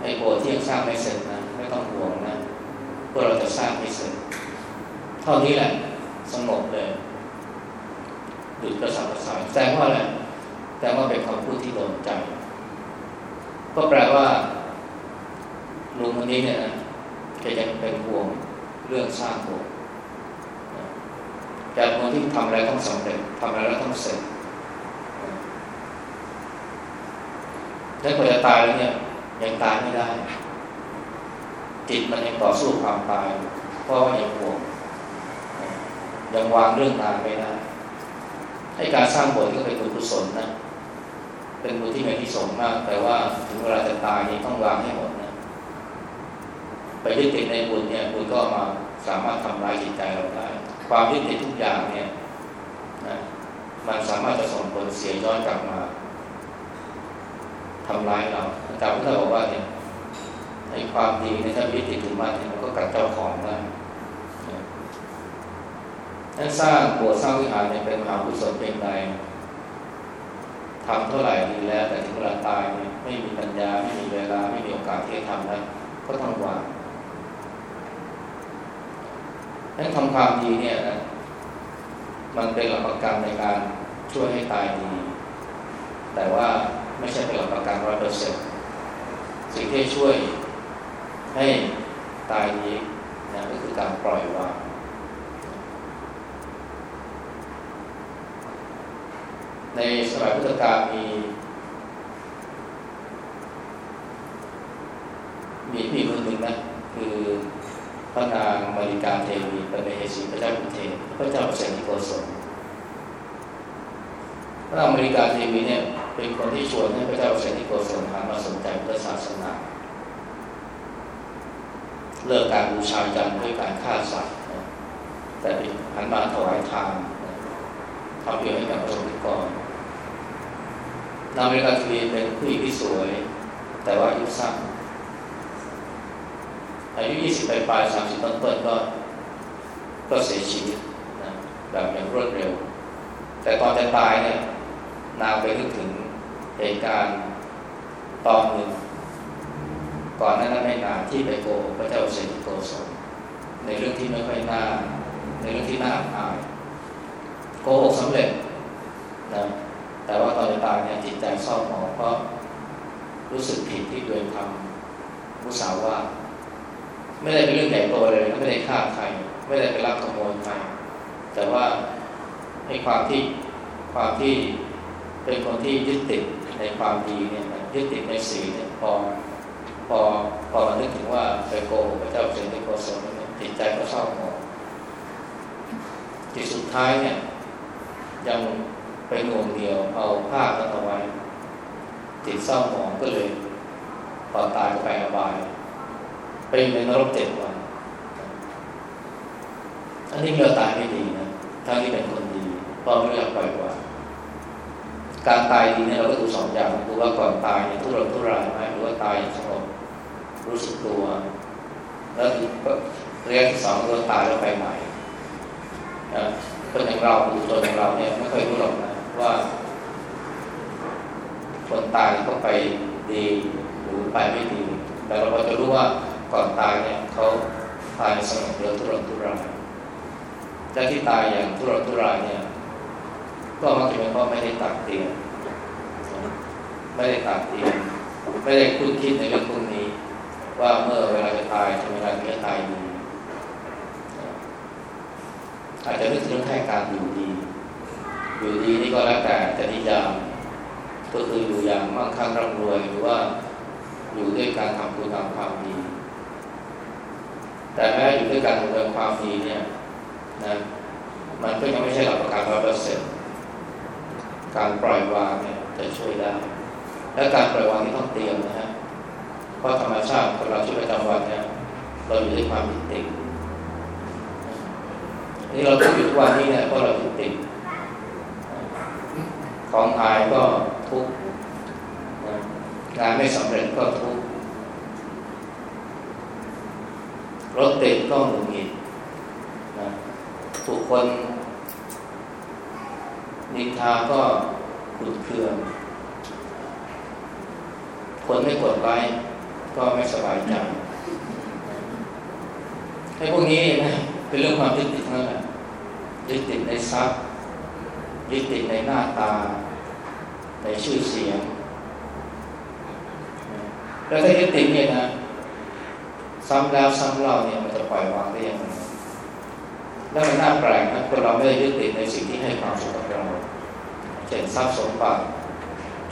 ไอ้โบสถ์ที่ยังสร้างไม่เสร็จนะไม่ต้องห่วงนะพวกเราจะสร้างให้เสร็จ เท่านี้แหละสงบเลยหยุดกระสับกระส่ายแสดงว่าอะไรแต่ว่าเป็นคำพูดที่โดนใจ ก็แปลว่าลุงคนนี้เนี่ยนะแกยังเป็นห่วงเรื่องสร้างโบสถ์แกเป็นคนที่ทำอะไรต้องสำเร็จทำอะไรแล้วต้องเสร็จ ถ้าคนจะตายแล้วเนี่ยยังตายไม่ได้ จิตมันยังต่อสู้ความตาย เพราะว่ายังห่วงยังวางเรื่องงานไม่ได้ให้การสร้างบสถ์ก็เป็นบุญกุศลนะ เป็นบุญที่มีที่สงมาก แต่ว่าถึงเวลาจะตายนี่ต้องวางให้หมดนะ ไปยึดติดในบุญเนี่ยบุญก็มาสามารถทำลายจิตใจเราได้ ความยึดติดทุกอย่างเนี่ยนะมันสามารถจะส่งผลเสียย้อนกลับมา ทำร้ายเราอาจารย์พุทธบอกว่าเนี่ยในความดีในถ้ายึดติดถึงมันเนี่ยมันก็กัดเจ้าของได้นั้นสร้างโบสถ์สร้างวิหารเนี่ยเป็นมหากุศลเพียงใดทำเท่าไหร่ดีแล้ว แต่ถึงเวลาตายเนี่ยไม่มีปัญญาไม่มีเวลาไม่มีโอกาสที่จะทำแล้วก็ต้องวางนั้นทำความดีเนี่ยนะมันเป็นหลักประกันในการช่วยให้ตายดี แต่ว่า ไม่ใช่เป็นหลักประกันร้อยเปอร์เซ็นต์สิ่งที่ช่วยให้ตายดีนะก็คือการปล่อยวางในสมัยพุทธกาลมีมีพี่คนหนึ่งนะคือพระนางมาริกาเทวีเป็นเฮสีพระเจ้าอุเทพระเจ้าเสนิโกศลพระนางมาริกาเทวีเนี่ย เป็นคนที่ชวนให้พระเจ้าเสนิโกศลหันมาสนใจพุทธศาสนา เลิกการบูชายันด้วยการฆ่าสัตว์แต่หันมาถวายทานทำเพื่อให้กับประสบนิกรนางเมกาทีเป็นผู้หญิงที่สวย แต่ว่าอายุสั้นอายุยี่สิบปลายสามสิบต้นต้นก็ก็เสียชีวิตนะแบบอย่างรวดเร็ว แต่ตอนจะตายเนี่ยนางไปนึกถึง เหตุการณ์ตอนหนึ่ง ก่อนหน้านั้นไม่นานที่ไปโกพระเจ้าเสด็จโกศลในเรื่องที่ไม่ค่อยน่าในเรื่องที่น่าอายโกหกสำเร็จนะแต่ว่าตอนตายเนี่ยจิตใจเศร้าหมองเพราะรู้สึกผิดที่โดยทำมุสาวาไม่ได้เป็นเรื่องใหญ่โตเลยไม่ได้ฆ่าใครไม่ได้ไปรักขโมยใครแต่ว่าในความที่ความที่เป็นคนที่ยึดติด ในความดีเนี่ยยึดติดในสีเนี่ยพอพอพอมานึกถึงว่าไปโกหกพระเจ้าเสด็จโกศลเนี่ยจิตใจก็เศร้าหมองที่สุดท้ายเนี่ยยังไปหน่วงเหนียวเอาผ้านั้นเอาไว้ จิตเศร้าหมองก็เลยพอตายก็ไปอบาย ไปในนรกเจ็ดวันอันนี้เราตายไม่ดีนะทั้งที่เป็นคนดีเพราะไม่อยากปล่อยวาง การตายดีเนี่ยเราก็ดูสองอย่างดูว่าก่อนตายเนี่ยทุรนทุรายไหมหรือว่าตายอย่างสงบรู้สึกตัว แล้วระยะที่สองเราตายแล้วไปไหนคนอย่างเราดูตัวอย่างเราเนี่ยไม่ค่อยรู้หรอกนะว่า คนตายเขาไปดีหรือไปไม่ดี แต่เราก็จะรู้ว่าก่อนตายเนี่ยเขาตายสงบเรือทุรนทุรายและที่ตายอย่างทุรนทุรายเนี่ย ก็มักจะเป็นเพราะไม่ได้ตักเตียนไม่ได้ตักเตียนไม่ได้คุ้นคิดในเรื่องพวกนี้ ว่าเมื่อเวลาจะตายจะเวลาจะตายดีอาจจะนึกถึงเรื่องแค่การอยู่ดี อยู่ดีนี่ก็แล้วแต่จะนิยามก็คืออยู่อย่างมั่งคั่งร่ำรวยหรือว่าอยู่ด้วยการทำคุณงามความดี แต่แม้อยู่ด้วยการทำคุณงามความดีเนี่ยนะมันก็ยังไม่ใช่หลักประกันร้อยเปอร์เซ็นต์ การปล่อยวางเนี่ยจะช่วยได้และการปล่อยวางที่ต้องเตรียมนะฮะเพราะธรรมชาติของเราชีวิตประจำวันเนี่ยเราอยู่ด้วยความยึดติดนี่เราทุกอยู่ทุกวันนี้เนี่ยเพราะเรายึดติดของหายก็ทุกงานไม่สำเร็จก็ทุกรถติดก็หงุดหงิดนะถูกคน นินทาก็ขุดเคืองคนไม่กดไลค์ก็ไม่สบายใจให้พวกนี้นะเป็นเรื่องความยึดติดนั่นแหละยึดติดในทรัพย์ยึดติดในหน้าตา ในชื่อเสียง แล้วถ้ายึดติดเนี่ยนะซ้ำแล้วซ้ำเล่าเนี่ยมันจะปล่อยวางได้ยังไง แล้วมันน่าแปลกนะคนเราไม่ยึดติดในสิ่งที่ให้ความสุขกับเราเช่นทรัพย์สมบัติ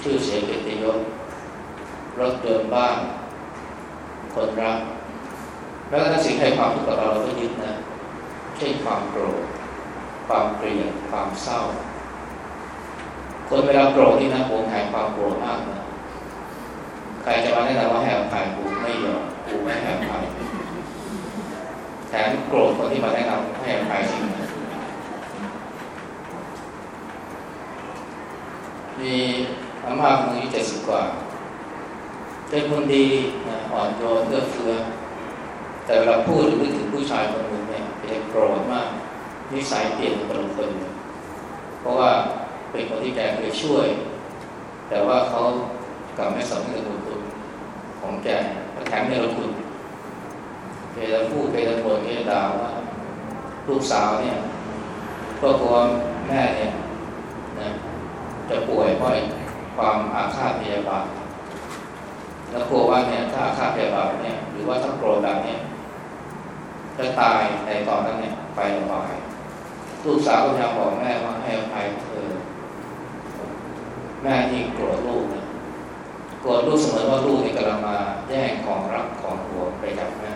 ชื่อเสียงเกียรติยศรถยนต์บ้านคนรักแล้วก็ถ้าสิ่งให้ความทุกข์กับเราเราก็ยึดนะเช่นความโกรธความเกลียดความเศร้า คนเวลาโกรธที่นะหวงแหนความโกรธมากนะใครจะมาแนะนำว่าให้อภัยกูไม่ยอมกูไม่ให้อภัย ถมโกรธคนที่มาแนะนำให้อภัยจริงมีอาม่าคนอายุเจ็ดสิบกว่าเป็นคนดีนะอ่อนโยนเอื้อเฟื้อแต่เวลาพูดหรือนึกถึงผู้ชายคนหนึ่งเนี่ยจะโกรธมากนิสัยเปลี่ยนคนละคนเลยเพราะว่าเป็นคนที่แกเคยช่วย แต่ว่าเขากลับไม่สำนึกบุญคุณของแกแถมในรคุณ เคยจะพูดเคยจะบ่นเคยจะด่าว่าลูกสาวเนี่ยก็กลัวแม่เนี่ยนะจะป่วยเพราะความอาฆาตพยาบาทแล้วกลัวว่าเนี่ยถ้าอาฆาตพยาบาทเนี่ยหรือว่าถ้าโกรธแบบเนี่ยจะตายในตอนนั้นเนี่ยไปอบายลูกสาวก็พยายามบอกแม่ว่าให้อภัยเธอแม่ที่โกรธลูกนะโกรธลูกเสมอว่าลูกนี่กำลังมาแย่งของรักของหัวไปจากแม่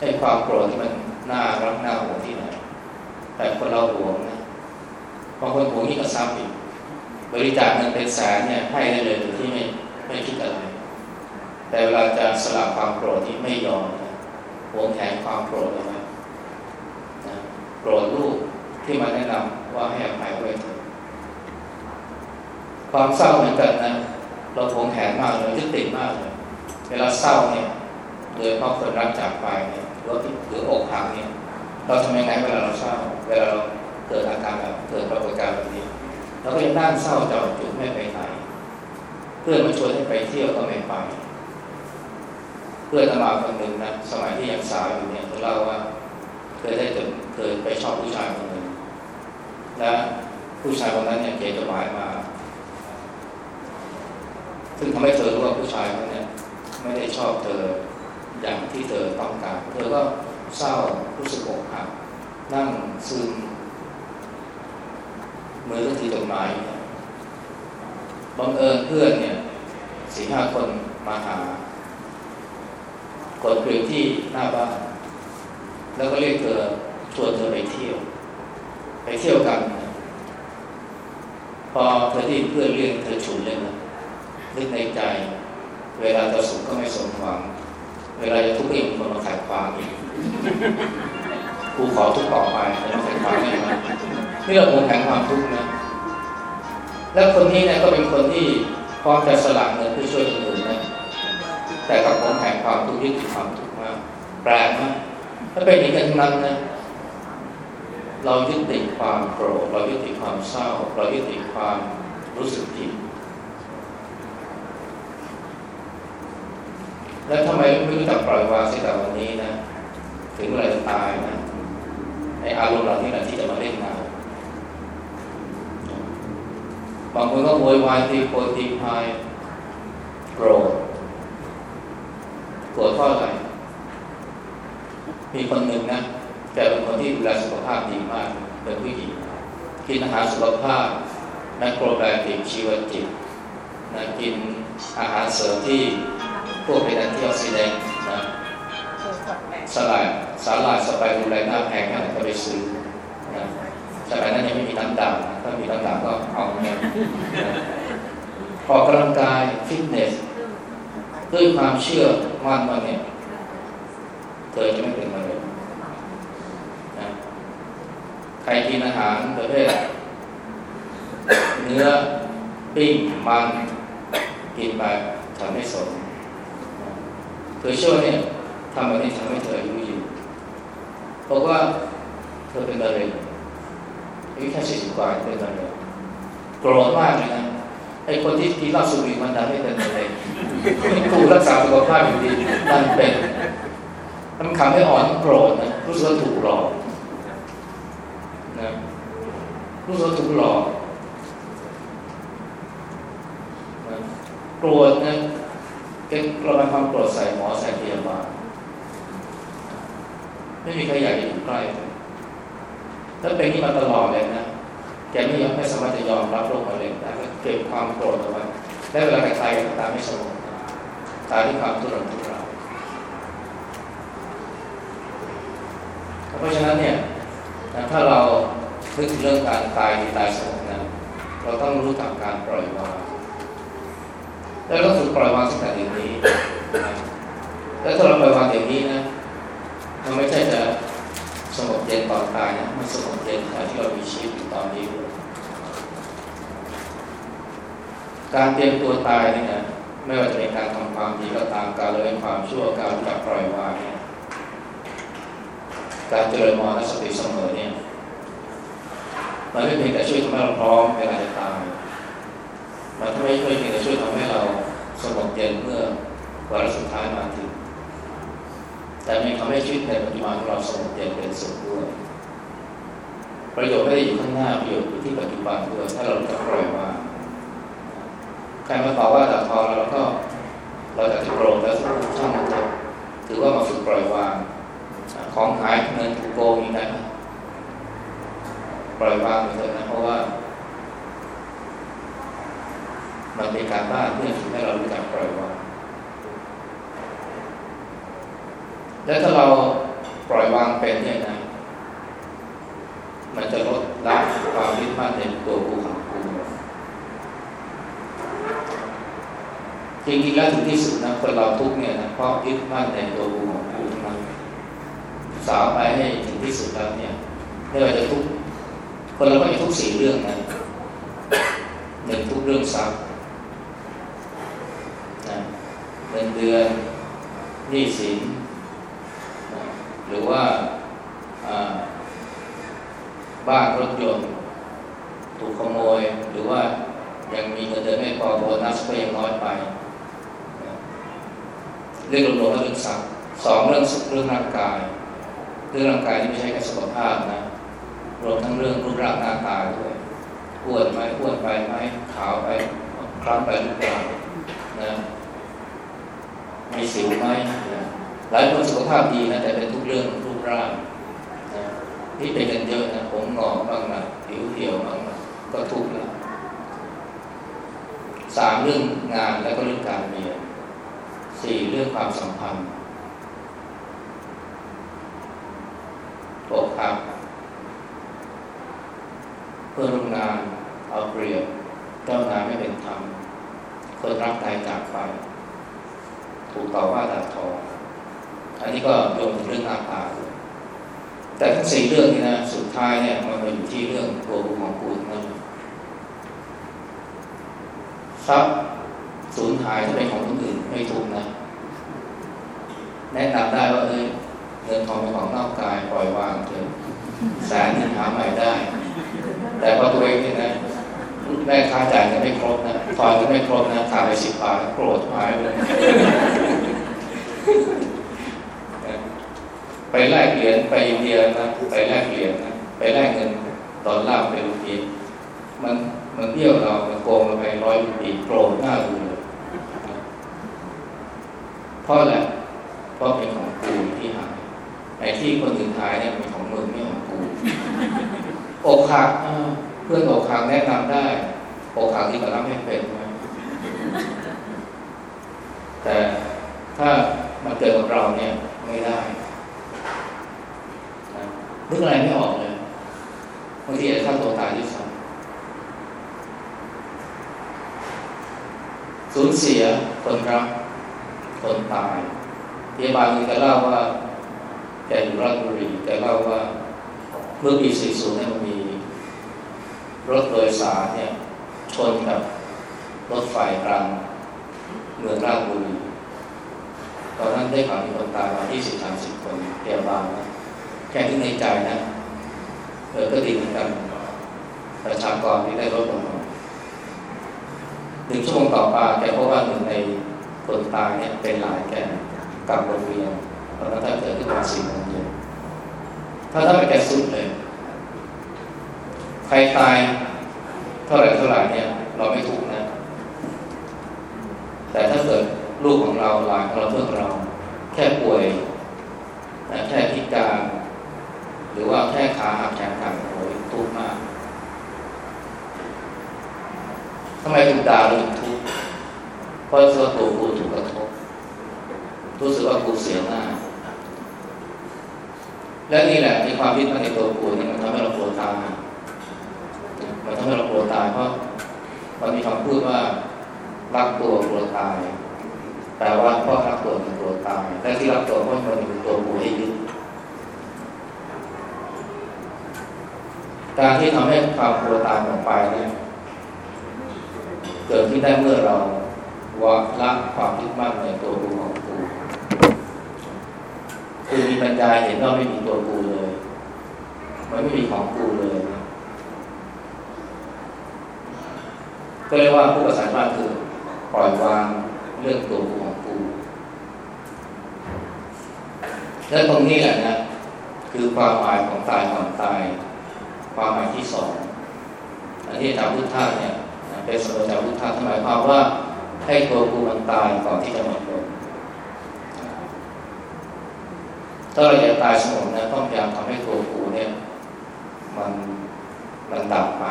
ไอ้ความโกรธที่มันน่ารักน่าหวงที่ไหนแต่คนเราหวงนะบางคนหวงยิ่งกว่าซ้ำอีกบริจาคเงินเป็นแสนเนี่ยให้ได้เลยโดยที่ไม่ไม่คิดอะไรแต่เวลาจะสละความโกรธที่ไม่ยอมนะหวงแขนความโกรธเอาไว้นะโกรธลูกที่มาแนะนำว่าให้อภัยไว้เถอะความเศร้าเหมือนกันนะเราหวงแขนมากเลยยึดติดมากเลย เวลาเศร้าเนี่ยโดยเพราะคนรักจากไปเนี่ย หรือหรืออกหักเนี่ยเราทำยังไงเวลาเราเศร้าเวลาเราเกิดอาการแบบเกิดปรากฏการณ์แบบนี้เราก็ยังนั่งเศร้าจอดจุดไม่ไปไหนเพื่อนมาชวนให้ไปเที่ยวก็ไม่ไป เพื่อนมาคนหนึ่งนะสมัยที่ยังสาวอยู่เนี่ยเขาเล่าว่าเคยได้เกิดเคยไปชอบผู้ชายคนหนึ่งและผู้ชายคนนั้นเนี่ยเขียนจดหมายมา ซึ่งทำให้เธอรู้ว่าผู้ชายคนนี้ไม่ได้ชอบเธอ อย่างที่เธอต้องการ เธอก็เศร้ารู้สึกอกหักนั่งซึมเมือก็ถือจดหมายบังเอิญเพื่อนเนี่ยสี่ห้าคนมาหากดกริ่งที่หน้าบ้าน แล้วก็เรียกเธอชวนเธอไปเที่ยว ไปเที่ยวกันพอเธอที่เพื่อนเรียกเธอฉุนเลยนะนึกในใจ เวลาจะสุขก็ไม่สมหวัง เวลาจะทุกข์ก็ยังคนมาขายความอีกกูขอทุกข์ต่อไปแต่มาขายความไม่มนี่เราคงแข่งความทุกข์นะ แล้วคนนี้เนี่ยก็เป็นคนที่พร้อมจะสละเงินเพื่อช่วยคนอื่นนะแต่กับผมแข่งความทุกข์ยึดติดความทุกข์มากแปลกมากถ้าเป็นอย่างนั้นนั้นนะเรายึดติดความโกรธเรายึดติดความเศร้า เรายึดติดความรู้สึกผิด แล้วทำไมไม่รู้จักปล่อยวางสิแต่วันนี้นะ ถึงเวลาจะตายนะไออารมณ์เหล่านี้แหละที่จะมาเล่นงานบางคนก็โวยวายตีโพตีพายโกรธโกรธเพราะอะไรมีคนหนึ่งนะแกเป็นคนที่ดูแลสุขภาพดีมากเป็นผู้หญิงกินอาหารสุขภาพ macrobiotic ชีวจิตนะกินอาหารเสริมที่ พวกเป็น antioxidant นะสาหร่ายสาหร่าย spirulina แพงนะก็ไปซื้อนะสมัยนั้นยังไม่มีน้ำด่างถ้ามีน้ำด่างก็เอาเนี่ยออกกำลังกายฟิตเนสด้วยความเชื่อมั่นว่าเนี่ยเธอจะไม่เป็นมะเร็งนะใครกินอาหารประเภทเนื้อปิ้งมันกินไปทำให้สนเธ อเชื่อเนี่ยทำแบบนี้ทำให้เธออายุยืนเพราะว่าเธอเป็นมะเร็งอายุแค่สี่สิบกว่าเป็นมะเร็งโกรธมากเลยนะไอ้คนที่กินเหล้าสูบบุหรี่มันทำให้เป็นมะเร็งถูรักษาสุขภาพอยู่ดีมันเป็นมันขำให้อ่อนโกรธนะรู้สึกถูกหลอกนะรู้สึกถูกหลอกโกรธนะ แกระบายความโกรธใส่หมอใส่พยาบาลไม่มีใครอยากจะอยู่ใกล้ถ้าเป็นนี่มาตลอดเลยนะแกไม่ยอมไม่สามารถจะยอมรับโรคมะเร็งได้เก็บความโกรธเอาไว้ได้เวลาใครๆตามไม่สงบตายด้วยความทุรนทุรายเพราะฉะนั้นเนี่ยถ้าเรานึกถึงเรื่องการตายที่ตายสงบนะเราต้องรู้จักการปล่อยวาง แล้วเราฝึกปล่อยวางตั้งแต่เดี๋ยวนี้แล้วถ้าเราปล่อยวางเดี๋ยวนี้นะมันไม่ใช่จะสงบเย็นตอนตายนะมันสงบเย็นขณะที่เรามีชีวิตอยู่ตอนนี้การเตรียมตัวตายนี่นะไม่ว่าจะเป็นการทำความดีก็ตามการละเว้นความชั่วการจักปล่อยวางเนี่ยการเจริญมรณสติเสมอเนี่ยมันไม่เพียงแต่ช่วยทำให้เราพร้อมเวลาจะตาย มันไม่ช่วยเพียงแต่ช่วยทำให้เราสงบเย็นเมื่อวาระสุดท้ายมาถึง แต่มันทำให้ชีวิตในปัจจุบันของเราสงบเย็นเป็นสุขด้วย ประโยชน์ไม่ได้อยู่ข้างหน้าประโยชน์อยู่ที่ปัจจุบันด้วยถ้าเราจะปล่อยวางใครมาตอว่าดับทอเราก็เราจะโกรธแล้วช่างมันเถอะถือว่ามาฝึกปล่อยวาง ของหายเงินถูกโกงอย่างนั้นปล่อยวางไปเถอะนะเพราะว่า มันเป็นการบ้านเพื่อให้เรารู้จักปล่อยวางแล้วถ้าเราปล่อยวางเป็นเนี่ยนะ มันจะลดละความยึดมั่นในตัวกูของกูจริงๆแล้วถึงที่สุดนะคนเราทุกเนี่ยนะเพราะยึดมั่นในตัวกูของกูทั้งนั้นสาวไปให้ถึงที่สุดแล้วเนี่ยไม่ว่าจะทุกคนเราก็มีทุกสี่เรื่องนะหนึ่งทุกเรื่องทรัพย์นะเงินเดือนหนี้สิน หรือว่าบ้านรถยนต์ถูกขโมย หรือว่ายังมีเงินเดือนไม่พอโบนัสก็ยังน้อยไป เรื่องรวมๆแล้วเรื่องทรัพสองเรื่องสุขเรื่องร่างกาย เรื่องร่างกายที่ไม่ใช่แค่สุขภาพนะรวมทั้งเรื่องรูปร่างหน้าตาด้วยอ้วนไหมอ้วนไปไหมขาวไปคล้ำไปหรือเปล่านะ มีสิวไหมนะหลายคนสุขภาพดีนะแต่เป็นทุกเรื่องรูปร่างนะนี่เป็นกันเยอะนะผมหงอกบ้างนะผิวเหี่ยวบ้างนะก็ทุกข์ล้วสามเรื่องงานแล้วก็เรื่องการเรียนสี่เรื่องความสัมพันธ์อกหักเพื่อนร่วมงานเอาเปรียบเจ้านายไม่เป็นธรรมคนรักตายจากไป ถูกต่อว่าด่าทออันนี้ก็โยงถึงเรื่องหน้าตาแต่ทั้งสี่เรื่องนี้นะสุดท้ายเนี่ยมันมาอยู่ที่เรื่องตัวบุของกูนั่นทรัพย์สูญหายถ้าเป็นของคนอื่นไม่ถูกนะ แนะนำได้ว่าเอ้ยเงินทองเป็นของนอกกายปล่อยวางเถอะแสนหนึ่งหาใหม่ได้ แต่พอตัวเองเนี่ยนะแม่ค้าจ่ายกันไม่ครบนะทอนก็ไม่ครบนะขาดไปสิบบาทโกรธหายเลย ไปแลกเหรียญไปอินเดียนะไปแลกเหรียญนะไปแลกเงินตอนล่าเป็นรูปีมันมันเบี้ยวเรามันโกงเราไปร้อยรูปีโกรธหน้าดูเลยเพราะอะไรเพราะเป็นของกูที่หายไอ้ที่คนอื่นหายเนี่ยเป็นของมึงไม่ของกูอกหักเพื่อนอกหักแนะนำได้อกหักที่ก็รับไม่เป็นแต่ถ้า มันเกิดกับเราเนี่ยไม่ได้นึกอะไรไม่ออกเลยบางทีอาจจะฆ่าตัวตายด้วยซ้ำสูญเสียคนรักคนตายพยาบาลแกเล่าว่าแกอยู่ราชบุรีแกเล่าว่า เมื่อปี40เนี่ยมันมี รถโดยสารเนี่ย ชนกับรถไฟกลางเมืองราชบุรี ตอนนั้นได้ข่าวมีคนตายมาที่สิบสามสิบคนพยาบาลนะแค่ที่ในใจนะเออก็ดีเหมือนกัน ประชากรที่ได้ลดลงหนึ่งชั่วโมงต่อมาแกพบว่าหนึ่งในคนตายเนี่ยเป็นหลายแกกลับโรงเรียนตอนนั้นถ้าเกิดขึ้นมาสี่โมงเย็นถ้าถ้าไปแกสุดเลย ใครตายเท่าไหร่เท่าไหร่เนี่ย เราไม่ถูกนะ แต่ถ้าเกิด ลูกของเราหลานของเราเพื่อนเรา แค่ป่วยแค่พิการ หรือว่าแค่ขาหักแขนหักโอ้ยทุกข์มากทำไมถูกด่าเราถึงทุกข์เพราะว่าตัวกูถูกกระทบรู้สึกว่ากูเสียหน้าและนี่แหละในความคิดในตัวกูนี่มันทำให้เราโกลัวตายมันทำให้เราโกลัวตายเพราะมันมีคำพูดว่ารักตัวกลัวตาย แปลว่าพราะรักตัวมันกลัวตายแต่ที่รักตัวเพราะมันมีตัวกูให้ยึดการที่ทำให้ความกลัวตายออกไปเนี่ยเกิดขึ้นได้เมื่อเราวะละความยึดมั่นในตัวกูของกูคือมีปัญญาเห็นว่าไม่มีตัวกูเลย มันไม่มีของกูเลยก็เรียกว่าผู้ประสานมาคือปล่อยวาง เรื่องตัวกูของกู และตรงนี้แหละนะ คือความหมายของตายก่อนตาย ความหมายที่สองอันที่อาจารย์พุทธาเนี่ยเป็นสมอาจารย์พุทธาหมายความว่าให้ตัวกูมันตายก่อนที่จะหมดลมถ้าเราอยากตายสงบนะต้องพยายามทำให้ตัวกูเนี่ย มันมันดับไป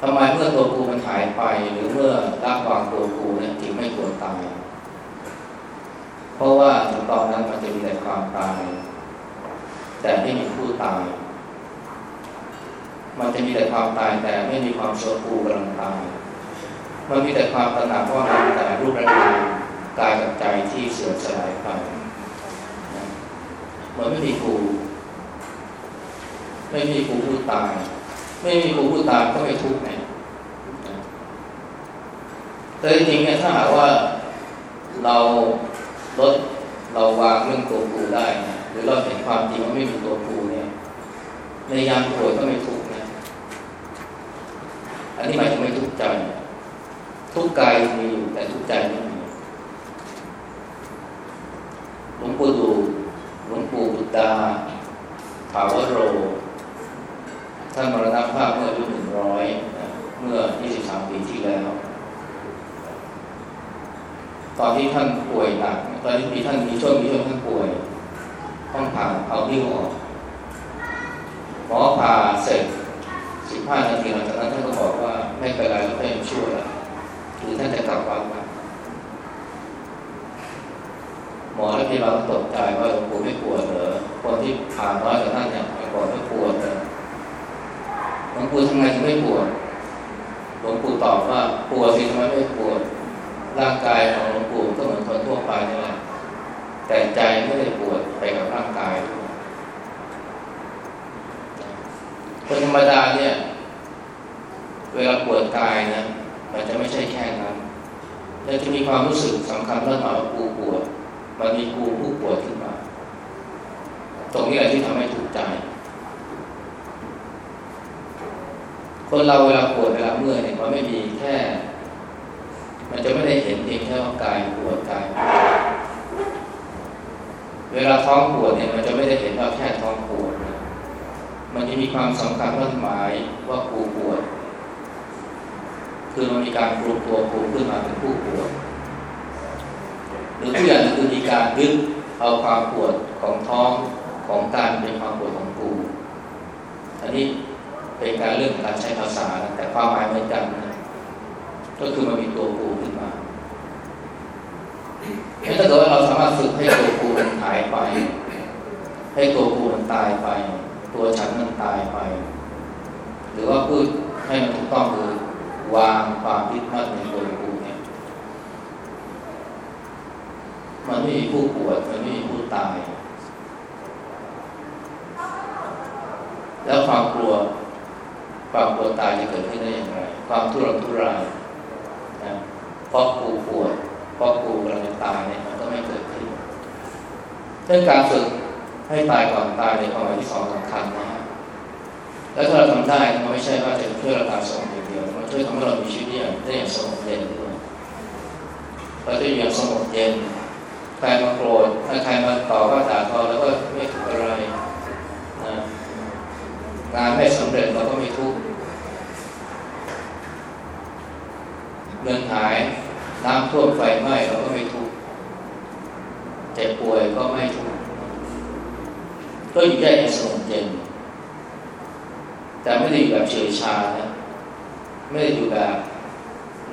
ทำไมเมื่อตัวกูมันหายไป หรือเมื่อละวางตัวกูเนี่ยจึงไม่ควตาย เพราะว่าถึงตอนนั้นมันจะมีแต่ความตาย แต่ไม่มีผู้ตาย มันจะมีแต่ความตายแต่ไม่มีความโชกูกำลังตายมันมีแต่ความตระหนักว่ามันแต่รูปร่างกายกับใจที่เสื่อมสลายไปมันไม่มีกู ไม่มีกูผู้ตาย ไม่มีกูผู้ตาก็ไม่ทุกข์ไงแต่จริงๆเนี่ยถ้าหากว่าเราลดเราวางเรื่องตัวกูได้นะหรือเราเห็นความจริงว่าไม่มีตัวกูเนี่ยในยามป่วยก็ไม่ทุกข์นะอันนี้หมายถึงไม่ทุกข์ใจ ทุกข์กายมีอยู่แต่ทุกข์ใจไม่มีหลวงปู่ดูหลวงปู่บุตดาถาวโร ท่านมรณภาพเมื่ออายุหนึ่งร้อยเมื่อ 23 ปีที่แล้ว ตอนที่ท่านป่วยหนัก ตอนที่มีท่านมีช่วงมีช่วงท่านป่วย ต้องผ่าเอานิ้วออกหมอผ่าเสร็จ 15 นาทีหลังจากนั้นท่านก็บอกว่าไม่เป็นไรแล้วท่านช่วยแล้วคือท่านจะกลับวัดแล้วหมอและพยาบาลตกใจว่าหลวงปู่ไม่ปวดเหรอคนที่ผ่าน้อยกว่าท่านเนี่ยบอกไม่ปวดเลย ลวงปู่ทำไมถึงไม่ปวดหลวงปู่ตอบว่าปวดสิทำไมไม่ปวดร่างกายของหลวงปู่ก็เหมือนคนทั่วไปนี่แหละแต่ใจไม่ได้ปวดไปกับร่างกายคนธรรมดาเนี่ย เวลาปวดกายนะมันจะไม่ใช่แค่นั้นแต่จะมีความรู้สึกสำคัญเรื่องหมายว่ากูปวด มันมีกูผู้ปวดขึ้นมา ตรงนี้แหละที่ทำให้ถูกใจ คนเราเวลาปวดเวลาเมื่อยเนี่ยมันไม่มีแค่ มันจะไม่ได้เห็นเพียงแค่ว่ากายปวดกายเวลาท้องปวดเนี่ยมันจะไม่ได้เห็นว่าแค่ท้องปวดมันจะมีความสำคัญมั่นหมายว่าปูปวด คือมันมีการปรุงตัวปูขึ้นมาเป็นผู้ปวด หรือทุกอย่างคือมีการยึดเอาความปวดของท้องของการเป็นความปวด เป็นการเรื่องการใช้ภาษาแต่ความหมายเหมือนกันนะก็คือมันมีตัวกูขึ้นมาถ้าเกิดว่าเราสามารถฝึกให้ตัวกูมันหายไป ให้ตัวกูมันตายไป ตัวฉันมันตายไป หรือว่าพูดให้มันถูกต้องคือวางความยึดมั่นในตัวกูเนี่ย มันไม่มีผู้ปวดมันไม่มีผู้ตาย แล้วความกลัว ความกลัวตายจะเกิดขึ้นได้อย่างไร ความทุรนทุรายนะเพราะกูปวดเพราะกูกำลังจะตายเนี่ยมันก็ไม่เกิดขึ้นเรื่องการฝึกให้ตายก่อนตายในความหมายที่สองสำคัญนะฮะแล้วถ้าเราทำได้มันไม่ใช่ว่าจะช่วยเราตายสองอย่างเดียวมันช่วยทำให้เรามีชีวิตอย่างได้อย่างสงบเย็นด้วยเราจะอยู่อย่างสงบเย็นใครมาโกรธถ้าใครมาต่อว่าด่าทอแล้วก็ไม่ถูกอะไร งานไม่สำเร็จเราก็ไม่ทุกข์เงินหายน้ำท่วมไฟไหม้เราก็ไม่ทุกข์เจ็บป่วยก็ไม่ทุกข์ก็อยู่ได้อย่างสงบเย็นแต่ไม่ได้อยู่แบบเฉยชานะไม่ได้อยู่แบบ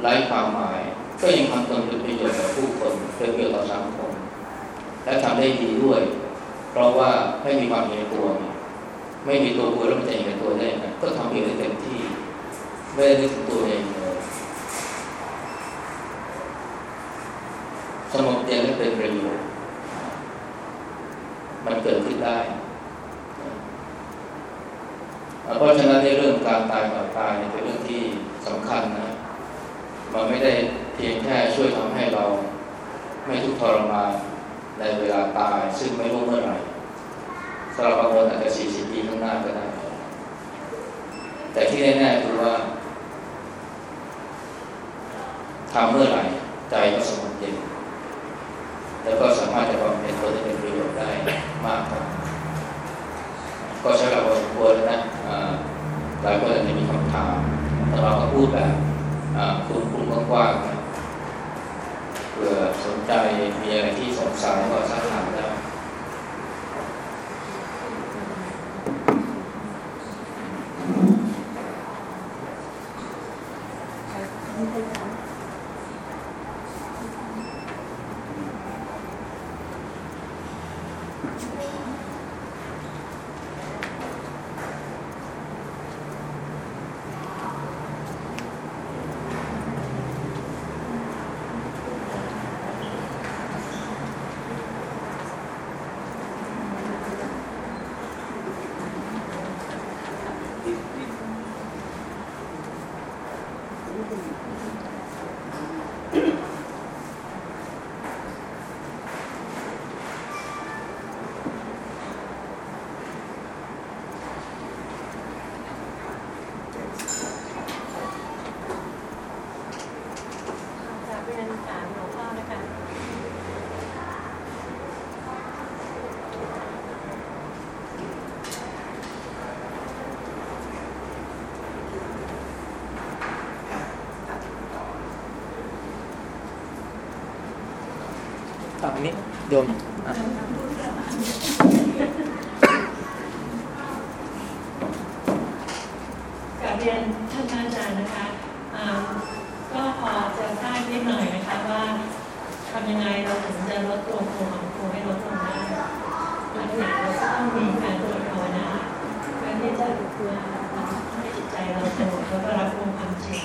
ไร้ความหมาย ก็ยังทำตนเป็นประโยชน์กับผู้คนเป็นประโยชน์ต่อสังคมและทำได้ดีด้วย เพราะว่าไม่มีความเห็นตัว ไม่มีตัวกูแล้วมันจะเห็นตัวได้นะก็ทำเองได้เต็มที่ ไม่ได้นึกถึงตัวเองเลยสงบเย็นและเป็นประโยชน์มันเกิดขึ้นได้เพราะฉะนั้นในเรื่องการตายก่อนตายเป็นเรื่องที่สำคัญนะ มันไม่ได้เพียงแค่ช่วยทำให้เรา ไม่ทุกข์ทรมานในเวลาตาย ซึ่งไม่รู้เมื่อไหร่ สำหรับบางคนอาจจะสี่สิบปีข้างหน้าก็ได้ แต่ที่แน่ๆคือว่าทำเมื่อไหร่ใจก็สงบเย็นแล้วก็สามารถจะบำเพ็ญตัวที่เป็นประโยชน์ได้มากครับก็ใช้เวลาพอสมควรนะหลายคนอาจจะมีคำถามแต่เราก็พูดแบบคุณคุณกว้างๆนะเผื่อสนใจมีอะไรที่สงสัยก็สักถามได้ฝั่ง นี้โยมกับเรียนท่านอาจารย์นะคะก็พอจะทราบนิดหน่อยนะคะว่าทำยังไงเราถึงจะลดตัวโคของโคให้ลดลงได้หลักๆเราก็ต้องมีการตรวจภาวนาเพื่อที่จะให้จิตใจเราสงบแล้วก็รับรู้ความจริง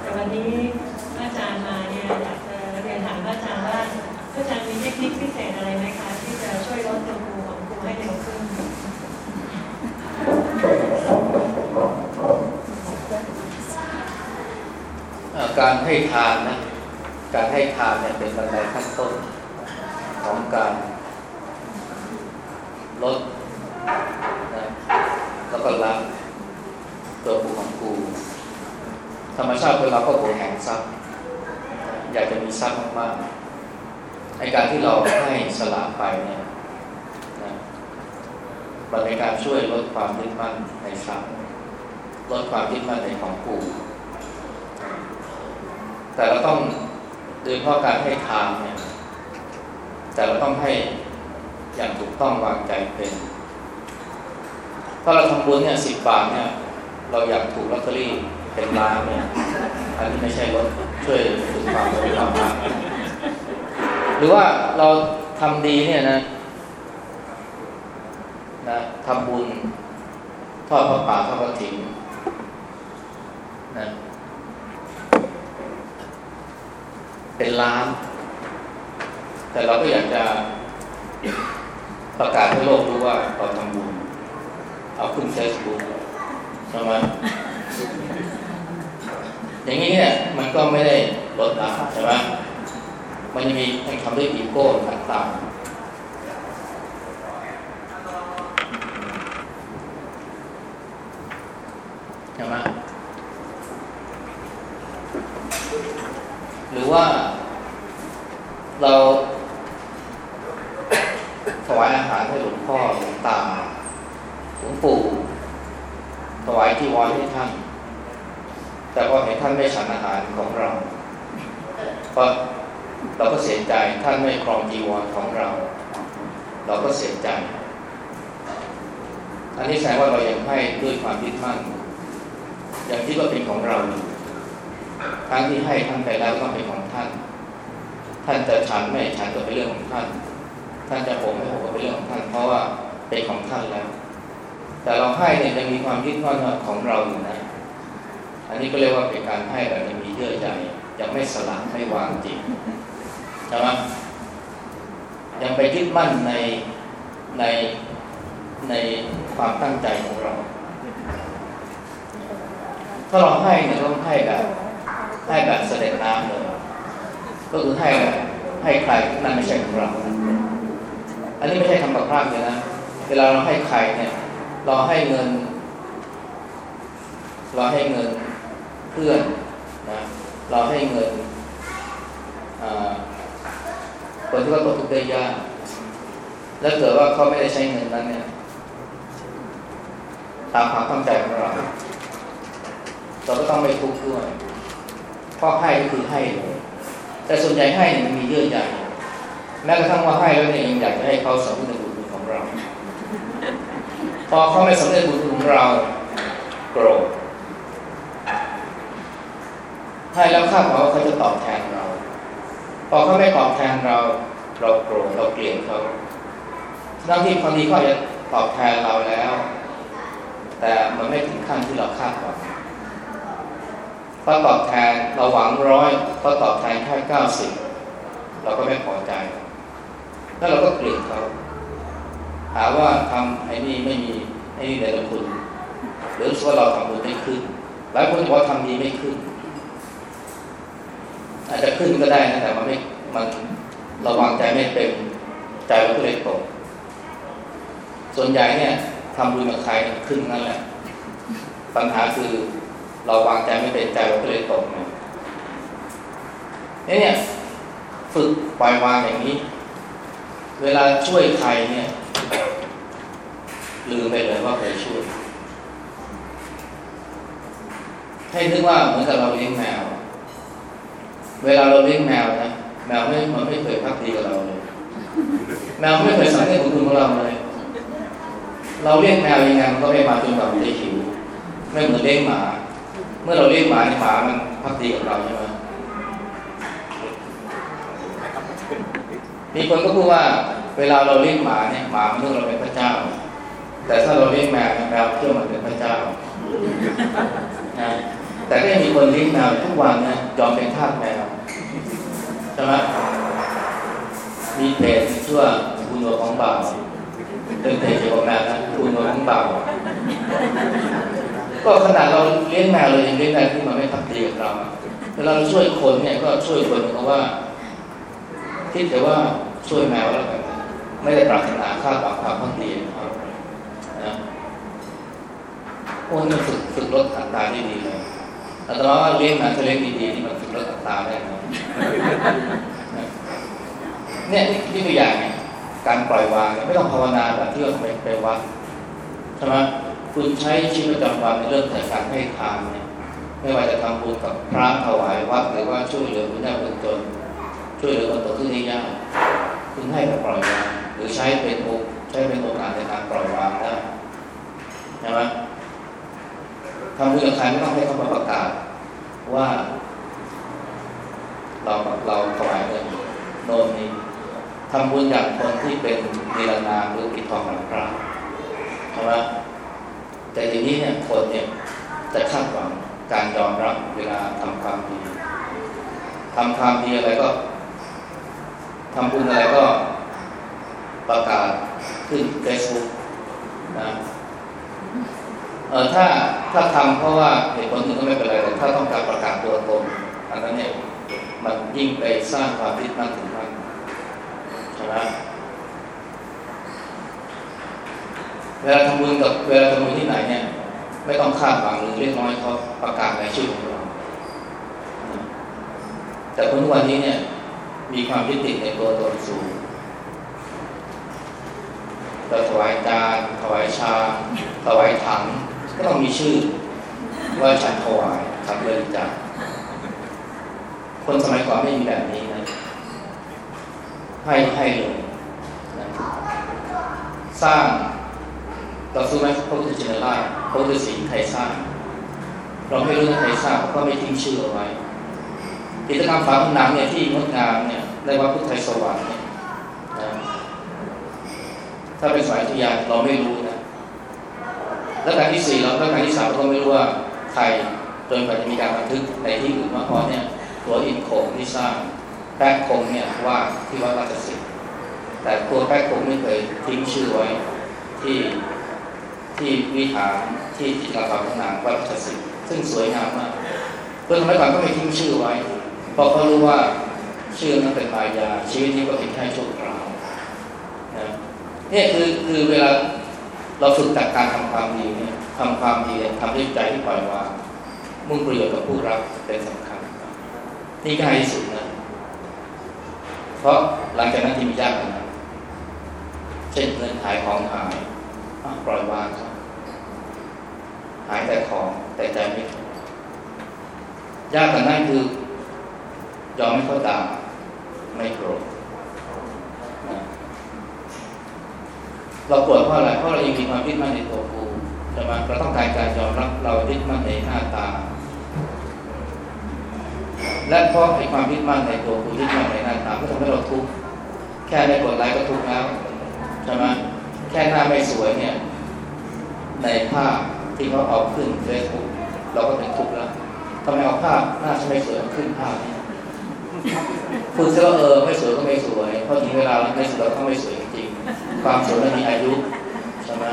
แต่วันนี้อาจารย์มาเนี่ยอยากจะเรียนถามอาจารย์ว่าอาจารย์มีเทคนิคพิเศษอะไรไหมคะที่จะช่วยลดตัวครูของครูให้เร็วขึ้น การ ให้ทานนะการให้ทานเนี่ยเป็นบันไดขั้นต้นของการลดนะแล้วก็ละตัวกูของกู ธรรมชาติคนเราก็โหยแห่งทรัพย์อยากจะมีทรัพย์มากๆในการที่เราให้สละไปเนี่ยนะมันเป็นการช่วยลดความยึดมั่นในทรัพย์ลดความยึดมั่นในของกู ต้องโดยเฉพาะการให้ทานเนี่ยแต่เราต้องให้อย่างถูกต้องวางใจเป็น ถ้าเราทำบุญเนี่ยสิบบาทเนี่ย เราอยากถูกลอตเตอรี่เป็นล้านเนี่ยอันนี้ไม่ใช่ลดช่วยฝึกความรู้ความรักหรือว่าเราทำดีเนี่ยนะทำบุญทอดพระป่าทอดพระถิ่นนะเป็น ล้าน แต่เราก็อยากจะประกาศให้โลกรู้ว่าเราทำบุญ เอาขึ้นเฟซบุ๊กใช่ไหมอย่างนี้เนี่ยมันก็ไม่ได้ลดละใช่ไหมมันยังมีมันทำด้วยอีโก้ต่างๆใช่ไหมหรือว่า เราถวายอาหารให้หลวงพ่อหลวงตาหลวงปู่ถวายที่วรให้ท่าน แต่พอเห็นท่านไม่ฉันอาหารของเราเพราะเราก็เสียใจท่านไม่ครองจีวรของเรา เราก็เสียใจ อันนี้แสดงว่าเรายังให้ด้วยความยึดมั่นยังคิดว่าเป็นของเราทั้งที่ให้ท่านไปแล้วก็เป็นของท่าน ท่านจะฉันไม่ฉันก็เป็นเรื่องของท่าน ท่านจะผมไม่ผมก็เป็นเรื่องของท่าน เพราะว่าเป็นของท่านแล้ว แต่เราให้เนี่ยยังมีความยึดมั่นของเราอยู่นะ อันนี้ก็เรียกว่าเป็นการให้แบบมีเยื่อใยยังไม่สละไม่วางจริงใช่ไหมยังไปยึดมั่นในในในความตั้งใจของเรา ถ้าเราให้เนี่ยต้องให้แบบให้แบบเสด็จน้ำเลย ก็คือให้ให้ใครนั่นไม่ใช่ของเรา อันนี้ไม่ใช่คำกับพร่ำเลยนะ เวลาเราให้ใครเนี่ย เราให้เงิน เราให้เงินเพื่อนนะ เราให้เงินคนที่เขาตกทุกข์ได้ยาก แล้วเกิดว่าเขาไม่ได้ใช้เงินนั้นเนี่ย ตามความตั้งใจของเรา เราก็ต้องไม่ทุกข์ด้วยเพราะให้ก็คือให้เลย แต่ส่วนใหญ่ให้มันมีเยื่อใยแม้กระทั่งว่าให้แล้วเนี่ยยังอยากจะให้เขาสำนึกในบุญคุณของเรา พอเขาไม่สำนึกบุญคุณของเราโกรธให้แล้วคาดหวังว่าเขาจะตอบแทนเรา พอเขาไม่ตอบแทนเราเราโกรธเราเกลียดเขาทั้งที่บางทีเขาจะตอบแทนเราแล้ว แต่มันไม่ถึงขั้นที่เราคาดหวัง เขาตอบแทนเราหวังร้อยเขาตอบแทนแค่เก้าสิบเราก็ไม่พอใจ แล้วเราก็เกลียดเขาหาว่าทำไอ้นี่ไม่มีไอ้นี่เดชคุณ หรือว่าเราทำบุญไม่ขึ้น หลายคนบอกว่าทำดีไม่ขึ้น อาจจะขึ้นก็ได้นะแต่มันไม่มันราวางใจไม่เป็นใจเราก็เลยตกส่วนใหญ่เนี่ยทำบุญกับใครขึ้นนั่นแหละปัญหาคือ เราวางใจไม่เป็นใจเราก็เลยตกเนี่ยเนี่ย ฝึกปล่อยวางอย่างนี้ เวลาช่วยใครเนี่ยลืมไปเลยว่าเคยช่วย ให้นึกว่าเหมือนกับเราเลี้ยงแมว เวลาเราเลี้ยงแมวนะแมวไม่มันไม่เคยพักดีกับเราเลย แมวไม่เคยสังให้คุณคุณของเราเลยเราเลี้ยงแมวยังไงมันก็ไม่มาจนกว่ามันจะหิวไม่เหมือนเลี้ยงหมา มื่อเราเลี้ยงหมาในหมามันพักดีกับเราใช่ไหมมีคนก็พูดว่าเวลาเราเลี้ยงหมาเนี่ยหมามันนึกเราเป็นพระเจ้า แต่ถ้าเราเลี้ยงแมวแมวเชื่อมันเป็นพระเจ้านะแต่ก็ยังมีคนเลี้ยงแมวทุกวันนะยอมเป็นทาสแมวใช่ไหมมีเพจชื่อคุณหัวของบ่าวเป็นเพจเกี่ยวกับแมวนะคุณหัวของบ่าว ก็ขนาดเราเลี้ยงแมวเรายังเลี้ยงแมวที่มันไม่พักดีกับเราเวลาเราช่วยคนเนี่ยก็ช่วยคนเพราะว่าคิดแต่ว่าช่วยแมวแล้วกันไม่ได้ปรารถนาค่าตอบความพักดีของเขานะพวกนี้ฝึกฝึกลดอัตราได้ดีเลยอาตมาว่าเลี้ยงแมวถ้าเลี้ยงดีๆนี่มันฝึกลดอัตราได้นะเนี่ยนี่ตัวอย่างไงการปล่อยวางไม่ต้องภาวนาแบบที่เราไปไปวัดใช่ไหม คุณใช้ชีวิตประจำวันในเรื่องของการให้ทานเนี่ยไม่ว่าจะทำบุญกับพระถวายวัดหรือว่าช่วยเหลือคุณยากคนจนช่วยเหลือคนตกทุกข์ได้ยากคุณให้แบบปล่อยวางหรือใช้เป็นโอใช้เป็นโอกาสในการปล่อยวางได้ใช่ไหมทำบุญกับใครไม่ต้องให้เขามาประกาศว่า เราเราถวายเงินโน่นนี่ทำบุญอย่างคนที่เป็นนิรนามหรือปิดทองหลังพระใช่ไหม แต่ทีนี้เนี่ยคนเนี่ยจะคาดหวังการยอมรับเวลาทำความดีทำความดีอะไรก็ทำบุญอะไรก็ประกาศขึ้นเฟซบุ๊กนะเออถ้าถ้าทำเพราะว่าเหตุผลอื่นก็ไม่เป็นไรแต่ถ้าต้องการประกาศตัวตนอันนั้นเนี่ยมันยิ่งไปสร้างความคิดมั่นถึงมั่นใช่ไหม เวลาทำบุญกับเวลาทำบุญที่ไหนเนี่ย ไม่ต้องคาดหวังหรือเรียกร้องให้เขาประกาศในชื่อของเราแต่คนทุกวันนี้เนี่ย มีความยึดติดในตัวตนสูงเราถวายจานถวายชาถวายถังก็ต้องมีชื่อ ว่าฉันถวายทำเลยจ้ะคนสมัยก่อนไม่มีแบบนี้นะให้ให้เลยนะสร้าง เราซื้ไหมพระพุทธเจ้าล่าพระพุทธศีลใครสร้างเราไม่รู้นะใครสร้างก็ไม่ทิ้งชื่อเอาไว้กิจกรรมฝาผนังเนี่ยที่งดงามเนี่ยในวัดพุทธไทยสวรรค์เนี่ยนะถ้าเป็นสายทุยานเราไม่รู้นะแล้วการที่สี่เราแล้วการที่สามเราไม่รู้ว่าใครจนกว่าจะมีการบันทึกในที่อื่นว่าพอเนี่ยตัวอินโคงที่สร้างแป๊กคงเนี่ยว่าที่วัดราชสิทธิ์แต่ตัวแป๊กคงไม่เคยทิ้งชื่อไว้ที่ ที่วิหารที่จิตรกรรมนังวัดราชสิทซึ่งสวยงามมากเพื่อนสมัยก่อนก็ไม่ทิ้งชื่อไว้เพราะเขารู้ว่าชื่อนั้นเป็นมายาชีวิตนี้ก็เป็นแค่ชั่วคราวนะนี่คือคือเวลาเราฝึกจากการทำความดีเนี่ยทำความดีทำด้วยใจที่ปล่อยวางมุ่งประโยชน์กับผู้รับเป็นสำคัญ นี่ง่ายที่สุดนะเพราะหลังจากนั้นที่มียากนั้นเช่นเงินหายของหาย ปล่อยวางครับ หายแต่ของแต่ใจไม่ถูกยากกว่านั้นคือยอมให้เขาด่าไม่โกรธนะเราปวดเพราะอะไรเพราะเรายังมีความยึดมั่นในตัวกูใช่ไหมเราต้องการการยอมรับเรายึดมั่นในหน้าตา และเพราะไอ้ความยึดมั่นในตัวกูยึดมั่นในหน้าตาก็ทำให้เราทุกข์แค่ได้กดไลค์ก็ทุกข์แล้วใช่ไหม แค่หน้าไม่สวยเนี่ยในภาพที่เขาเอาขึ้นเฟซบุ๊กเราก็เป็นทุกข์แล้วทำไมเอาภาพหน้าฉันไม่สวยขึ้นภาพนี้พูดซะว่าเออไม่สวยก็ไม่สวย เพราะถึงเวลาแล้วไม่สวยก็ไม่สวยจริงๆความสวยมันมีอายุใช่ไหม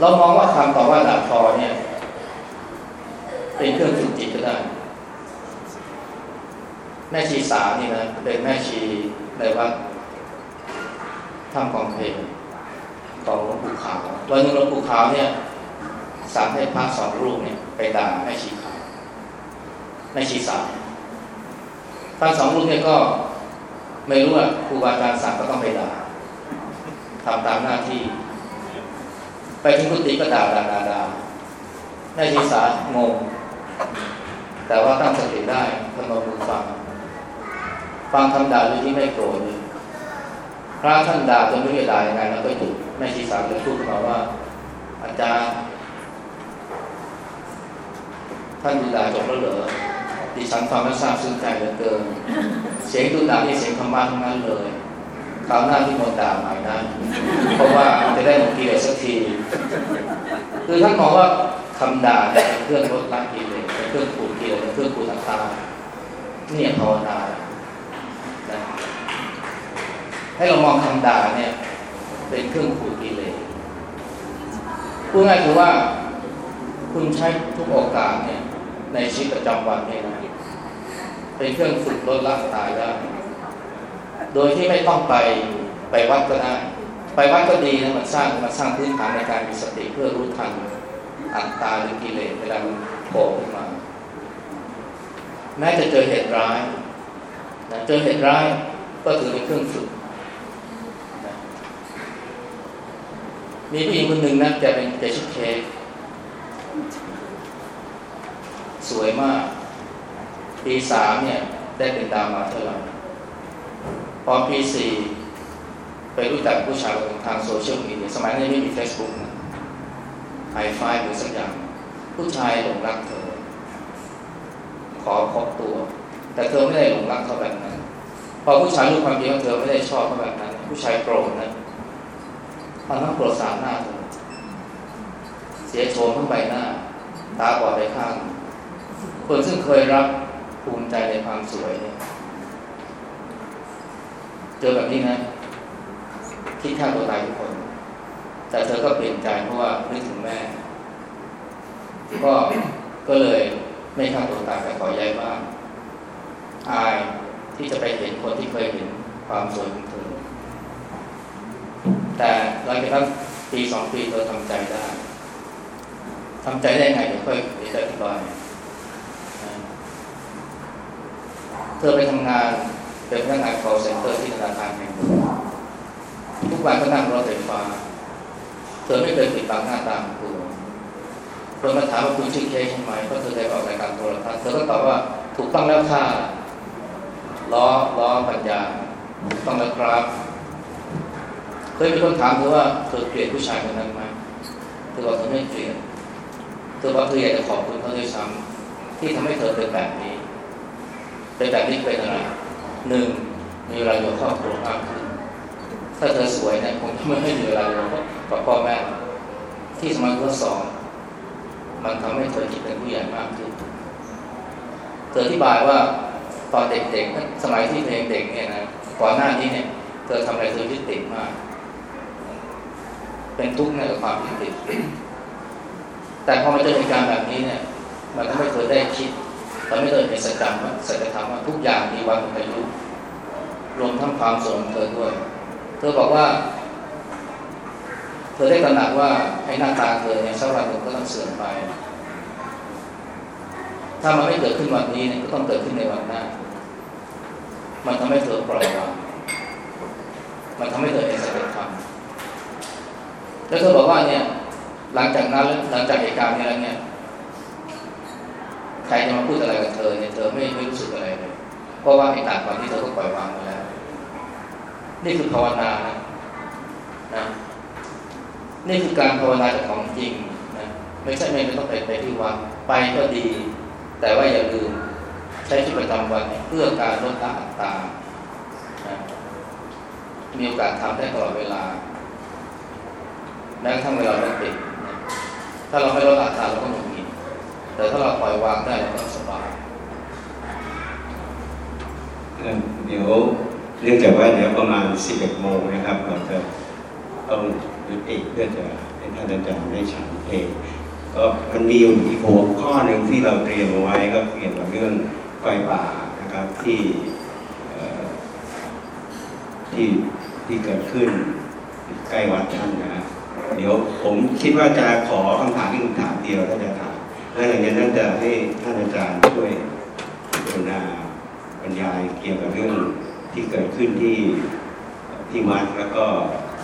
เรามองว่าคำต่อว่าด่าทอเนี่ย เป็นเครื่องฝึกจิตก็ได้ ม่ชีสานี่นะเป็นแม่ชีในวัดถ้ำกองเพลงของหลวงปู่ขาววันนึงหลวงปู่ขาวเนี่ยสั่งให้พระสองรูปเนี่ยไปด่าแม่ชีขาวแม่ชีสาพระสองรูปเนี่ยก็ไม่รู้ว่าครูบาอาจารย์สั่งก็ต้องไปด่าทำตามหน้าที่ ไปถึงกุฏิก็ด่าด่าด่าด่าแม่ชีสางงแต่ว่าตั้งสติได้พนมมือฟัง ฟังคำด่าโดยที่ไม่โกรธพระท่านด่าจนไม่รู้ด่ายังไงแล้วก็หยุดแม่ชีสาเลยพูดขึ้นมาว่า อาจารย์ ท่านดูด่าจบแล้วเหรอดิฉันฟังแล้วทราบซึ้งใจเหลือเกิน เสียงดูด่านี่เสียงธรรมะทั้งนั้นเลยคราวหน้าที่มนด่าใหม่นะเพราะว่าจะได้หมดกิเลสสักที คือท่านมองว่าคำด่าเป็นเครื่องลดละกิเลสเป็นเครื่องขูดกิเลสเป็นเครื่องขูดอัตตาเนี่ยภาวนา ให้เรามองคำด่าเนี่ย เป็นเครื่องขูดกิเลสพูดง่ายคือว่า คุณใช้ทุกโอกาสเนี่ย ในชีวิตประจำวันเนี่ยนะเป็นเครื่องฝึกลดละตายได้โดยที่ไม่ต้องไปไปวัดก็ได้ ไปวัดก็ดีนะมันสร้างมันสร้างพื้นฐานในการมีสติเพื่อรู้ทันอัตตาหรือกิเลสเวลามันโผล่ขึ้นมา แม้จะเจอเหตุร้ายนะเจอเหตุร้ายก็ถือเป็นเครื่องฝึกนะ มีผู้หญิงคนหนึ่งนะแกเป็นแกชื่อเค้กสวยมากปีสามเนี่ย ได้เป็นดาวมาเท่าไหร่พอปีสี่ไปรู้จักผู้ชายคนทางโซเชียลมีเดียสมัยนี้ไม่มี f a c e b o o นะไฮไฟหรือสักอย่าง ผู้ชายหลงรักเธอคขอพบตัว แต่เธอไม่ได้หลงรักเขาแบบนั้น พอผู้ชายรู้ความจริงว่าเธอไม่ได้ชอบเขาแบบนั้น ผู้ชายโกรธนะ มันต้องโกรธสามหน้าเธอเสียโฉมทั้งใบหน้า ตาบอดไปข้าง คนซึ่งเคยรักภูมิใจในความสวยเนี่ยเจอแบบนี้นะ คิดฆ่าตัวตายทุกคน แต่เธอก็เปลี่ยนใจเพราะว่านึกถึงแม่ ก็ก็เลยไม่ฆ่าตัวตายแต่ขอย้ายบ้านอายที่จะไปเห็นคนที่เคยเห็นความสวยของเธ แต่หลังจากนั้นปีสองปีเธอทำใจได้ทำใจได้ไงเดี๋ยวค่อยเดี๋ยวจะอธิบายเธอไปทำงานเป็นพนักงาน call center ที่ธนาคารแห่งหนึ่งทุกวันก็นั่งรถไฟฟ้า เธอไม่เคยปิดบังหน้าตาของตัวคนมาถามว่าคุณชื่อเคใช่ไหมเพราะเธอเคยออกรายการโทรทัศน์เธอก็ตอบว่าถูกต้องแล้วค่ะล้อล้อปัญญาถูกต้องแล้วครับ เคยมีคนถามเธอว่าเธอเกลียดผู้ชายคนนั้นไหมเธอบอกเธอไม่เกลียดเธอบอกเธออยากจะขอบคุณเขาด้วยซ้ำที่ทำให้เธอเป็นแบบนี้เป็นแบบนี้เป็นอะไรหนึ่งมีเวลาอยู่ครอบครัวมากขึ้นถ้าเธอสวยเนี่ยคงไม่ให้มีเวลาอยู่กับพ่อแม่ที่สมัยข้อสองมันทำให้เธอคิดเป็นผู้ใหญ่มากขึ้นเธออธิบายว่าตอนเด็กๆสมัยที่เธอเด็กเนี่ยนะก่อนหน้านี้เนี่ยเธอทำอะไรเธอยึดติดมาก เป็นทุกข์ในความยึดติดแต่พอมาเจอเหตุการณ์แบบนี้เนี่ย มันทำให้เธอได้คิดทำให้เธอเห็นสัจธรรมว่าสัจธรรมว่าทุกอย่างมีวันหมดอายุรวมทั้งความสวยของเธอด้วย เธอบอกว่า เธอได้ตระหนักว่าไอ้หน้าตาเธอเนี่ยสักวันหนึ่งก็ต้องเสื่อมไป ถ้ามันไม่เกิดขึ้นวันนี้เนี่ยก็ต้องเกิดขึ้นในวันหน้า มันทำให้เธอปล่อยวางมันทำให้เธอเห็นสัจธรรม แล้วเธอบอกว่าเนี่ย หลังจากนั้นหลังจากเหตุการณ์นี้แล้วเนี่ยใครจะมาพูดอะไรกับเธอเนี่ยเธอไม่ไม่รู้สึกอะไรเลยเพราะว่าไอ้ต่างความที่เธอก็ปล่อยวางไปแล้ว นี่คือภาวนานะนะนี่คือการภาวนาจากของจริงนะไม่ใช่ไม่ต้องไปไปที่วัดไปก็ดี แต่ว่าอย่าลืมใช้ชีวิตประจำวันเพื่อการลดละอัตตานะมีโอกาสทำได้ตลอดเวลา แม้กระทั่งเวลารถติดนะถ้าเราไม่ลดอัตตาเราก็หงุดหงิดแต่ถ้าเราปล่อยวางได้เราก็สบายเดี๋ยวเนื่องจากว่าเดี๋ยวประมาณ11โมงนะครับเราจะต้องยุติเพื่อจะให้ท่านอาจารย์ได้ฉันเพลงก็มันมีอยู่อีกหัวข้อหนึ่งที่เราเตรียมเอาไว้ก็เกี่ยวกับเรื่องไฟป่านะครับที่ที่ที่เกิดขึ้นใกล้วัดท่านนะ เดี๋ยวผมคิดว่าจะขอคำถามที่คำถามเดียวถ้าจะถามแล้วหลังจากนั้นจะให้ท่านอาจารย์ช่วยกรุณาบรรยายเกี่ยวกับเรื่องที่เกิดขึ้นที่ที่วัดแล้วก็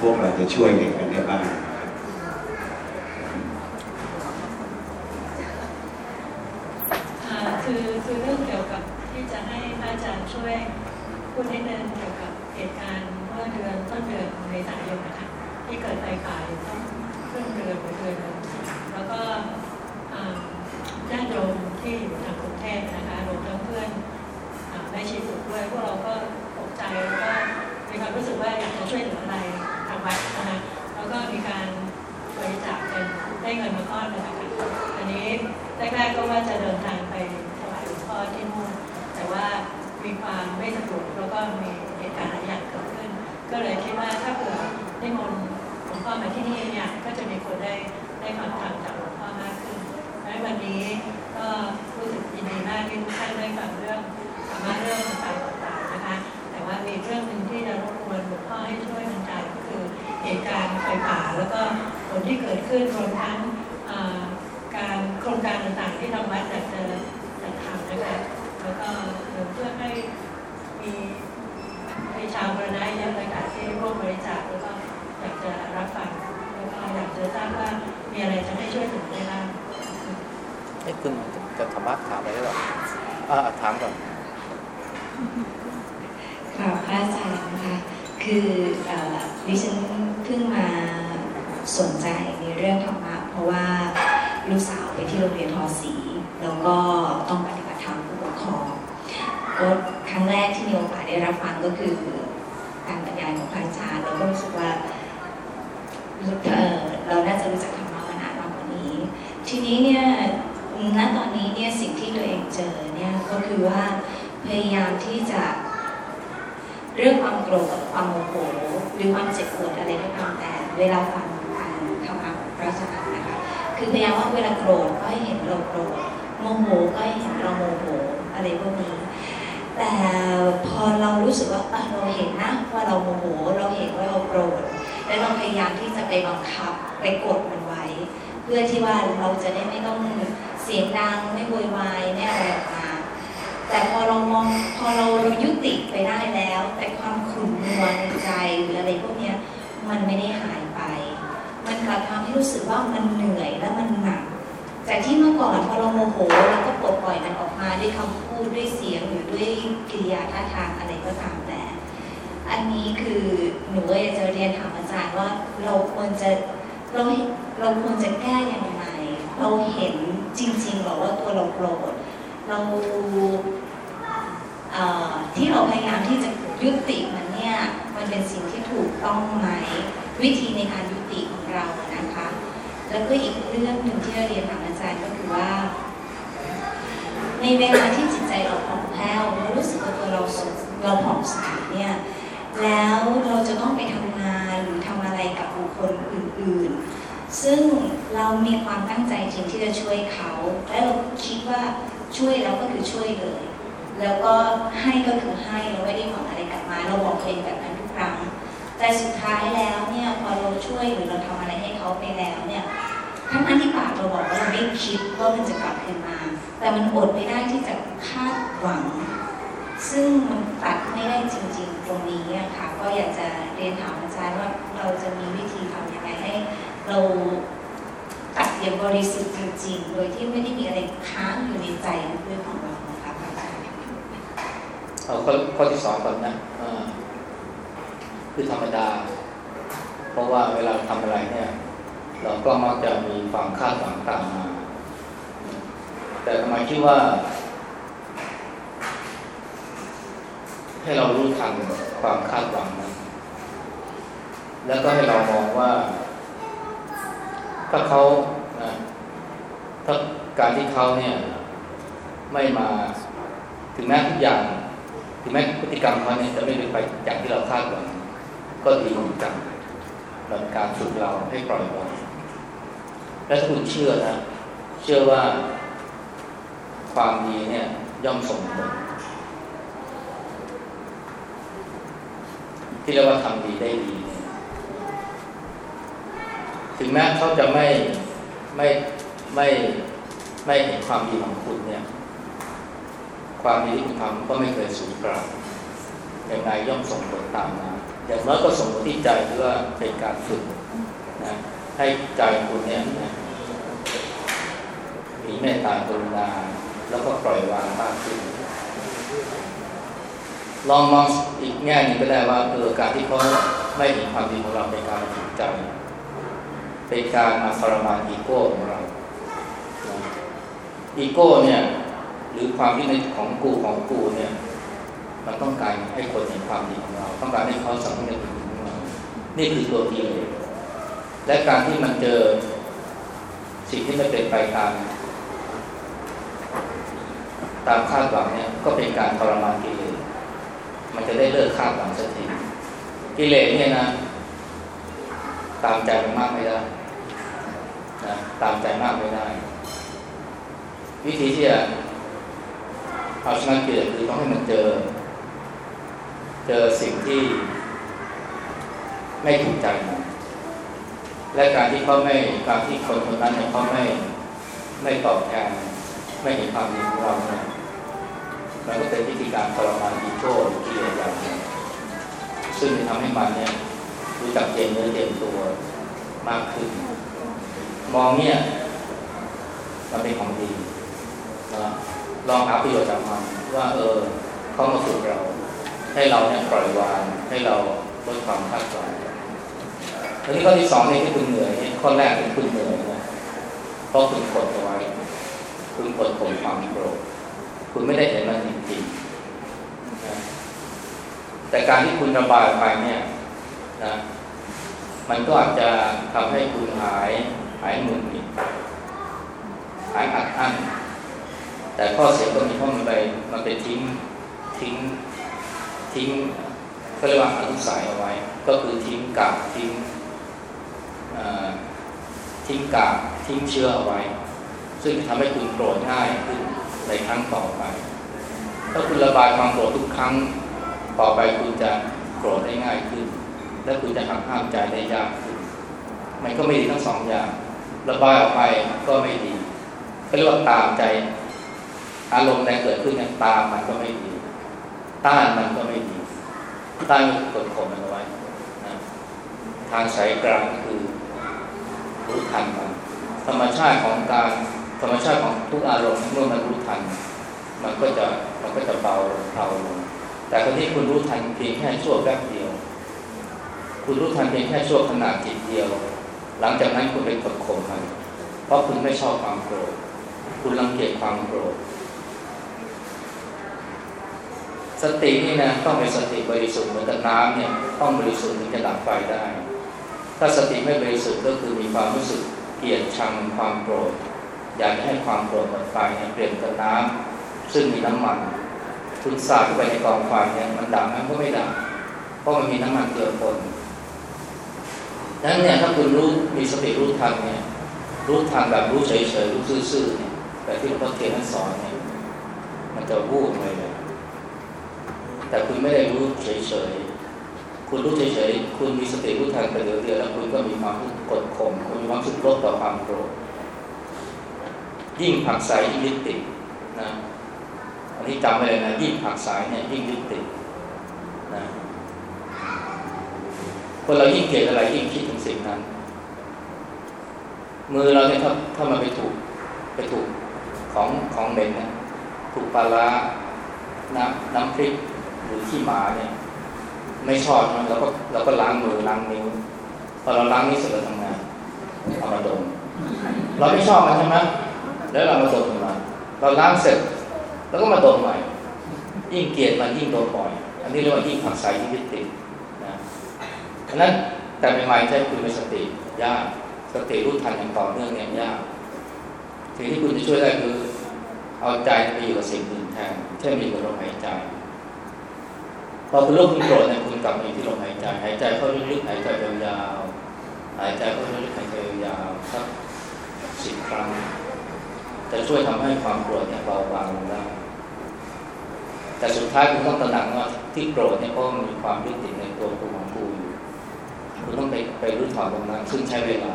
พวกเราจะช่วยกันได้บ้างค่ะคือคือเรื่องเกี่ยวกับที่จะให้พระอาจารย์ช่วยพูดนิดนึงเกี่ยวกับเหตุการณ์เมื่อเดือนต้นเดือนเมษายนนะคะ ที่เกิดไฟป่าอยู่ต้นครึ่งเดือนหรือเดือแล้วก็ญาติโยมที่อยู่ทางกรุงเทพนะคะรวมทั้งเพื่อนอ่าแม่ชีสุดด้วยพวกเราก็ตกใจแล้วก็มีความรู้สึกว่าอยากจะช่วยเหลืออะไรทางวัดนะคะแล้วก็มีการบริจาคเป็นได้เงินมาก้อนนึงนะคะอันนี้แรกๆก็ว่าจะเดินทางไปถวายหลวงพ่อที่นู่นแต่ว่ามีความไม่สะดวกแล้วก็มีเหตุการณ์หลายอย่างเกิดขึ้น ก็เลยคิดว่าถ้าเกิดนิมนต์ งพ่อมาที่นี่เนี่ยก็จะมีคนได้ได้ฟังธรรมจากหลวงพ่อมากขึ้นและวันนี้ก็รู้สึกยินดีมากที่ทุกท่านได้ฟังเรื่องธรรมะเรื่องต่างๆต่างนะคะ แต่ว่ามีเรื่องหนึ่งที่จะรบกวนหลวงพ่อให้ช่วยบรรยายก็คือเหตุการณ์ไฟป่าแล้วก็ผลที่เกิดขึ้นรวมทั้งการโครงการต่างๆ ที่ทางวัดอยากจะจัดทำนะคะแล้วก็เพื่อให้มีมีชาวบรณะเยอะเลยค่ะที่ร่วมบริจาคแล้วก็ อยากจะรับฟังแล้วก็อยากจะทราบว่ามีอะไรจะให้ช่วยเหลือได้บ้างให้คุณจะสามารถถามอะไรได้หรออ่าถามก่อนค่ะพระอาจารย์นะคะคือเอ่อดิฉันเพิ่งมาสนใจในเรื่องธรรมะเพราะว่าลูกสาวไปที่โรงเรียนทอศรีแล้วก็ต้องปฏิบัติธรรมผู้ปกครก็ครั้งแรกที่มีโอกาสได้รับฟังก็คือการบรรยายของพระอาจารย์เราก็รู้สึกว่า เเราน่าจะรู้จักธรรมะมานานมากกว่านี้ ทีนี้เนี่ยณตอนนี้เนี่ยสิ่งที่ตัวเองเจอเนี่ยก็คือว่าพยายามที่จะเรื่องความโกรธความโมโหหรือความเจ็บปวดอะไรก็ตามแต่ เวลาฟังการธรรมะของพระอาจารย์นะคะคือพยายามว่าเวลาโกรธก็ให้เห็นเราโกรธโมโหก็ให้เห็นเราโมโหอะไรพวกนี้ แต่พอเรารู้สึกว่าเราเห็นนะว่าเราโมโหเราเห็นว่าเราโกรธ และเราพยายามที่จะไปบังคับไปกดมันไว้ เพื่อที่ว่าเราจะได้ไม่ต้องเสียงดังไม่โวยวายไม่อะไรออกมา แต่พอเรามองพอเราเรายุติไปได้แล้ว แต่ความขุ่นมัวในใจหรืออะไรพวกนี้มันไม่ได้หายไป มันกลับทำให้รู้สึกว่ามันเหนื่อยและมันหนักจากที่เมื่อก่อนพอเราโมโหเราก็ปลดปล่อยมันออกมาด้วยคำพูดด้วยเสียงหรือด้วยกิริยาท่าทางอะไรก็ตามแต่ อันนี้คือหนูอยากจะเรียนถามอาจารย์ว่าเราควรจะเราเราควรจะแก้ยังไงเราเห็นจริงๆหรอว่าตัวเราโกรธเราเที่เราพยายามที่จะยุติมันเนี่ยมันเป็นสิ่งที่ถูกต้องไหมวิธีในการยุติของเรานะคะ แล้วก็อีกเรื่องหนึ่งที่เราเรียนถามอาจารย์ก็คือว่า ในเวลาที่จิตใจเราผ่องแผ้วเรารู้สึกว่าตัวเราเราผ่องใสเนี่ย แล้วเราจะต้องไปทำงานหรือทำอะไรกับบุคคลอื่นๆ ซึ่งเรามีความตั้งใจจริงที่จะช่วยเขา และเราคิดว่าช่วยแล้วก็คือช่วยเลย แล้วก็ให้ก็คือให้เราไม่ได้หวังอะไรกลับมา เราบอกตัวเองแบบนั้นทุกครั้ง แต่สุดท้ายแล้วเนี่ยพอเราช่วยหรือเราทำอะไรให้เขาไปแล้วเนี่ยทั้งนั้นที่ปากเราบอกว่าเราไม่คิดว่ามันจะกลับคืนมา แต่มันอดไม่ได้ที่จะคาดหวัง ซึ่งมันตัดไม่ได้จริง ๆ ตรงนี้อะค่ะก็อยากจะเรียนถามอาจารย์ว่าเราจะมีวิธีทำยังไงให้ เราตัดอย่างบริสุทธิ์จริง ๆ โดยที่ไม่ได้มีอะไรค้างอยู่ในใจเรื่องของเรานะคะพระอาจารย์เอาข้อข้อที่สองก่อนนะอ่าคือธรรมดา เพราะว่าเวลาทำอะไรเนี่ย เราก็มักจะมีความคาดหวังตามมา แต่ทำไมคิดว่า ให้เรารู้ทันความคาดหวังนั้นแล้วก็ให้เรามองว่า ถ้าเขานะถ้าการที่เขาเนี่ย ไม่มาถึงแม้ทุกอย่าง ถึงแม้พฤติกรรมเขาเนี่ยจะไม่เป็นไปอย่างที่เราคาดหวังก็ดีเหมือนกันเป็นการฝึกเราให้ปล่อยวางและถ้าคุณเชื่อนะ เชื่อว่าความดีเนี่ยย่อมส่งผล ที่เรียกว่าทำดีได้ดี ถึงแม้เขาจะไม่ไม่ไม่ไม่เห็นความดีของคุณเนี่ย ความดีที่คุณทำก็ไม่เคยสูญเปล่าอย่างไรย่อมส่งผลตามมาอย่างน้อยก็ส่งผลที่ใจเพื่อเป็นการฝึกนะให้ใจคุณเนี่ยนะมีเมตตากรุณาแล้วก็ปล่อยวางมากขึ้น ลองมองอีกแง่หนึงก็ได้ว่าเออการที่เขาไม่เห็นความดีของเราเป็นการฝึกใจเป็นการมาทรมานอีโก้ของเราอีโก้เนี่ยหรือความที่ในของกูของกูเนี่ยมันต้องการให้คนเห็นความดีของเรา ต้องการให้เขาสัมผัสในความดีของเรานี่คือตัวกิเลสและการที่มันเจอสิ่งที่ไม่เป็นไปตามตามคาดหวังเนี่ยก็เป็นการทรมานกิเลส มันจะได้เลิกคาดหวังสักทีกิเลสเนี่ยนะ ตามใจมันมากไม่ได้นะตามใจมากไม่ได้ วิธีที่จะเอาชนะกิเลสคือต้องให้มันเจอ เจอสิ่งที่ไม่ถูกใจมันและการที่เขาไม่การที่คนคนนั้นเนี่ยเขาไม่ไม่ตอบแทนไม่เห็นความดีของเราเนี่ย มันก็เป็นวิธีการทรมานอีโก้หรือกิเลสอย่างหนึ่งซึ่งจะทำให้มันเนี่ยรู้จักเย็นเนื้อเย็นตัวมากขึ้น มองเนี่ย มันเป็นของดีนะลองหาประโยชน์จากมันว่าเออเข้ามาฝึกเรา ให้เราเนี่ยปล่อยวาง ให้เราลดความคาดหวังแล้วที่ข้อที่สองเนี่ยที่คุณเหนื่อยเนี่ยข้อแรกเป็นคุณเหนื่อยนะเพราะคุณกดเอาไว้คุณกดข่มความโกรธ คุณไม่ได้เห็นมันจริงๆแต่การที่คุณระบายไปเนี่ยนะมันก็อาจจะทำให้คุณหายหายหมุนหายอัดอั้นแต่ข้อเสียก็มีเพราะมันไปมันไปทิ้งทิ้งทิ้งเขาเรียกว่าอนุสัยเอาไว้ ก็คือทิ้งกากทิ้งทิ้งกากทิ้งเชื้อเอาไว้ ซึ่งทำให้คุณโกรธง่ายขึ้น ในครั้งต่อไป ถ้าคุณระบายความโกรธทุกครั้งต่อไปคุณจะโกรธได้ง่ายขึ้น และคุณจะหักห้ามใจได้ยากขึ้นมันก็ไม่ดีทั้งสองอย่าง ระบายออกไปก็ไม่ดีก็เรียกว่าตามใจ อารมณ์ใดเกิดขึ้นเนี่ยตามมันก็ไม่ดี ต้านมันก็ไม่ดีต้านกดข่มมันเอาไว้นะทางสายกลางก็คือรู้ทันมันธรรมชาติของการ ธรรมชาติของทุกอารมณ์เมื่อมันรู้ทัน มันก็จะมันก็จะเบาเบาลงแต่คนที่คุณรู้ทันเพียงแค่ชั่วแป๊บเดียว คุณรู้ทันเพียงแค่ชั่วขนาดจิตเดียว หลังจากนั้นคุณไปกดข่มมันเพราะคุณไม่ชอบความโกรธคุณรังเกียจความโกรธสตินี่นะต้องเป็นสติบริสุทธิ์เหมือนกับน้ำเนี่ยต้องบริสุทธิ์ถึงจะดับไฟได้ ถ้าสติไม่บริสุทธิ์ก็คือมีความรู้สึกเกลียดชังความโกรธ อยากจะให้ความโกรธหมดไปเนี่ยเปลี่ยนกับน้ำซึ่งมีน้ำมันคุณสาดเข้าไปในกองไฟเนี่ยมันดับมันก็ไม่ดับเพราะมันมีน้ำมันเกลือปนดังนั้นเนี่ยถ้าคุณรู้มีสติรู้ทันเนี่ยรู้ทันแบบรู้เฉยๆรู้ซื่อๆเนี่ยแบบที่หลวงพ่อเทียนท่านสอนเนี่ยมันจะวูบเลยเลยแต่คุณไม่ได้รู้เฉยๆคุณรู้เฉยๆคุณมีสติรู้ทันไปเรื่อยๆแล้วคุณก็มีความรู้กดข่มคุณมีความสึกลดต่อความโกรธ ยิ่งผักใสยิ่งยึดติดนะอันนี้จำไว้เลยนะยิ่งผักสายเนี่ยยิ่งยึดติดนะคนเรายิ่งเกลียดอะไรยิ่งคิดถึงสิ่งนั้น มือเราเนี่ยถ้าถ้ามันไปถูกไปถูกของของเหม็นนะถูกปลาร้าน้ำน้ำพริกหรือขี้หมาเนี่ยไม่ชอบนะเราก็เราก็ล้างมือล้างนิ้วพอเราล้างนิ้วเสร็จเราทำงานเอามาดมเราไม่ชอบมันใช่ไหม แล้วเรามาดมมันเราล้างเสร็จ แล้วก็มาดมใหม่ ยิ่งเกลียดมันยิ่งโดนบ่อย อันนี้เรียกว่ายิ่งผักใสยิ่งยึดติดนะฉะนั้นแต่ใหม่ๆใช้คุณมีสติยากสติรู้ทันอย่างต่อเนื่องเนี่ยยากสิ่งที่คุณจะช่วยได้คือ เอาใจไปอยู่กับสิ่งอื่นแทนเช่นมีกับลมหายใจพอคุณโรคคุณโกรธเนี่ยคุณกลับมาอยู่ที่ลมหายใจหายใจเข้าลึกๆหายใจยาวๆหายใจเข้าลึกๆหายใจยาวๆสักสิบครั้ง จะช่วยทำให้ความโกรธเนี่ยเบาบางลงได้แต่สุดท้ายคุณต้องตระหนักว่าที่โกรธเนี่ยเพราะมันมีความยึดติดในตัวกูของกูอยู่คุณต้องไปไปรู้ถอนตรงนั้นซึ่งใช้เวลา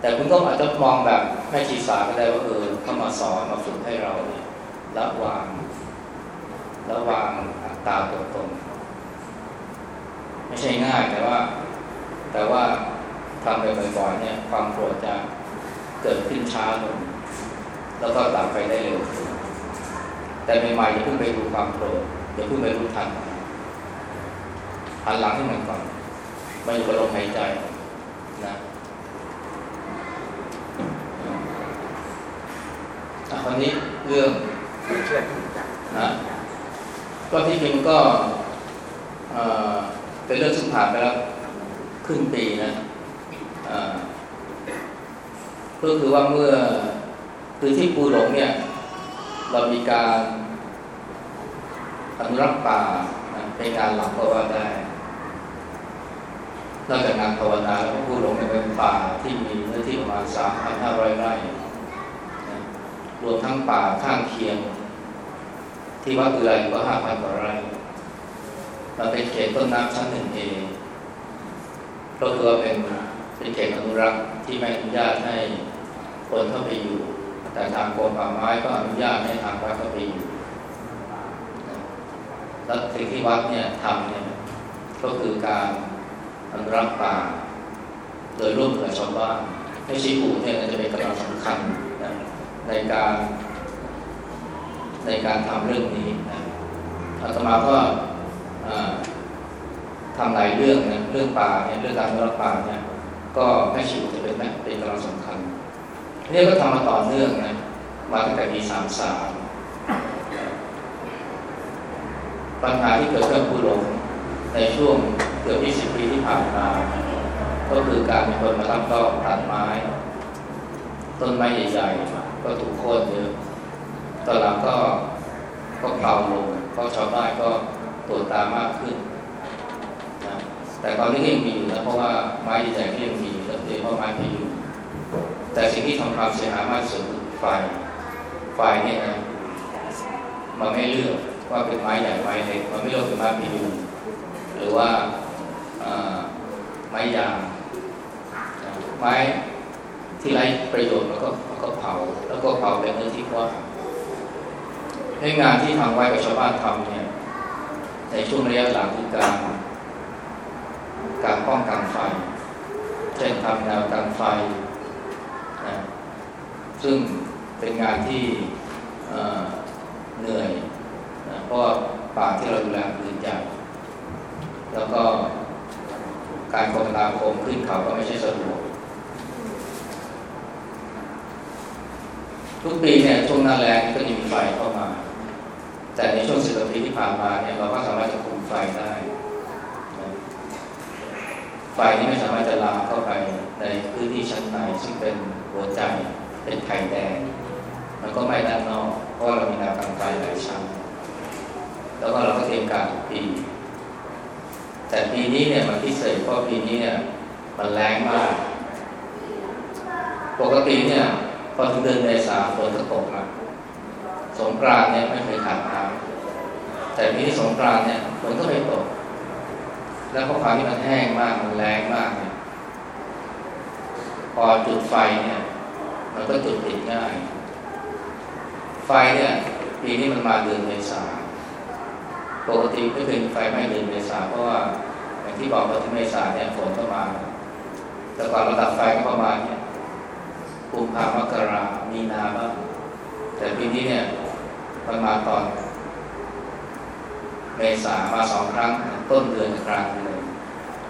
แต่คุณก็อาจจะมองแบบแม่ชีสาก็ได้ว่าเออเข้ามาสอนมาฝึกให้เราเนี่ยละวางละวางอัตตาตัวตนไม่ใช่ง่ายแต่ว่า แต่ว่าทำไปบ่อยๆเนี่ย ความโกรธจะ เกิดขึ้นช้าลงแล้วก็ดับไปได้เร็วขึ้นแต่ใหม่ๆอย่าเพิ่งไปดูความโกรธอย่าเพิ่งไปรู้ทันหันหลังให้มันก่อนมาอยู่กับลมหายใจนะอะคราวนี้เรื่องนะก็ที่จริงก็เอ่อเป็นเรื่องซึ่งผ่านไปแล้วครึ่งปีนะอ่า ก็คือว่าเมื่อคือที่ปูหลงเนี่ย เรามีการอนุรักษ์ป่าเป็นงานหลักก็ว่าได้ นอกจากงานภาวนาแล้วปูหลงเนี่ยเป็นป่าที่มีเนื้อที่ประมาณ3,500ไร่นะรวมทั้งป่าข้างเคียง ที่วัดอุไรก็5,000กว่าไร่มันเป็นเขตต้นน้ำชั้นหนึ่งเอก็คือว่าเป็นเป็นเขตอนุรักษ์ที่ไม่อนุญาตให้ คนเข้าไปอยู่ แต่ทางกรมป่าไม้ก็อนุญาตให้ทางวัดเข้าไปอยู่แล้วสิ่งที่วัดเนี่ยทำเนี่ยก็คือการอนุรักษ์ป่า โดยร่วมกับชาวบ้านให้ชีปูเนี่ยจะเป็นกำลังสำคัญนะในการ ในการทำเรื่องนี้นะอาตมาก็ทำหลายเรื่องนะเรื่องป่าเนี่ยเรื่องการอนุรักษ์ป่าเนี่ยก็ให้ชีวิตจะเป็นนะเป็นกำลังสำคัญ นี่ก็ทำมาต่อเนื่องนะ มาตั้งแต่ปีสามสามปัญหาที่เกิดขึ้นผู้หลงในช่วงเกือบ20ปีที่ผ่านมา ก็คือการมีคนมารับรอบตัดไม้ ต้นไม้ใหญ่ๆก็ถูกโค่นเยอะตอนหลังก็ก็เปล่าลงเพราะชาวบ้านก็ตรวตามากขึ้นนะแต่ตอนนี้ยังมีอยู่นะเพราะว่าไม้ใหญ่ๆก็ยังมีแล้วโดยเฉพาะไม้พยุง แต่สิ่งที่ทำความเสียหายมากสุดไฟไฟเนี่ยนะมันไม่เลือกว่าเป็นไม้ใหญ่ไม้เล็กมันไม่เลือกเป็นไม้พยุงหรือว่าไม้ยางไม้ที่ไร้ประโยชน์มันก็ก็เผาแล้วก็เผาเป็นเนื้อที่กว้างในงานที่ทางไว้กับชาวบ้านทำเนี่ยในช่วงระยะหลังคือการ การป้องกันไฟเช่นทำแนวกันไฟ ซึ่งเป็นงานที่เเหนื่อยนะเพราะป่าที่เราดูแลพื้นใหญ่แล้วก็การคมนาคมขึ้นเขาก็ไม่ใช่สะดวกทุกปีเนี่ยช่วงหน้าแล้งก็จะมีไฟเข้ามา แต่ในช่วงสิบปีที่ผ่านมาเนี่ยเราก็สามารถจะคุมไฟได้ไฟนี้ไม่สามารถจะลามเข้าไปในพื้นที่ชั้นในซึ่งเป็นหัวใจ เป็นไข่แดง มันก็ไม่ด้านนอก เพราะเรามีแนวกันไฟหลายชั้น แล้วก็เราก็เตรียมการทุกปี แต่ปีนี้เนี่ยมันพิเศษเพราะปีนี้เนี่ยมันแรงมาก ปกติเนี่ยพอถึงเดือนเมษาฝนก็ตกนะสงกรานต์เนี่ยไม่เคยขาดน้ำแต่ปีนี้สงกรานต์เนี่ยฝนก็ไม่ตก แล้วเพราะความที่มันแห้งมากมันแรงมากเนี่ยพอจุดไฟเนี่ย มันก็จุดติดง่าย ไฟเนี่ยปีนี้มันมาเดือนเมษาปกติไม่เคยมีไฟไหม้เดือนเมษาเพราะว่าอย่างที่บอกว่าที่เมษาเนี่ยฝนก็มา แต่ก่อนระดับไฟก็ประมาณเนี่ยกุมภามกรามีนาบ้างแต่ปีนี้เนี่ยมันมาตอน เมษามาสองครั้ง ต้นเดือนกับกลางเดือน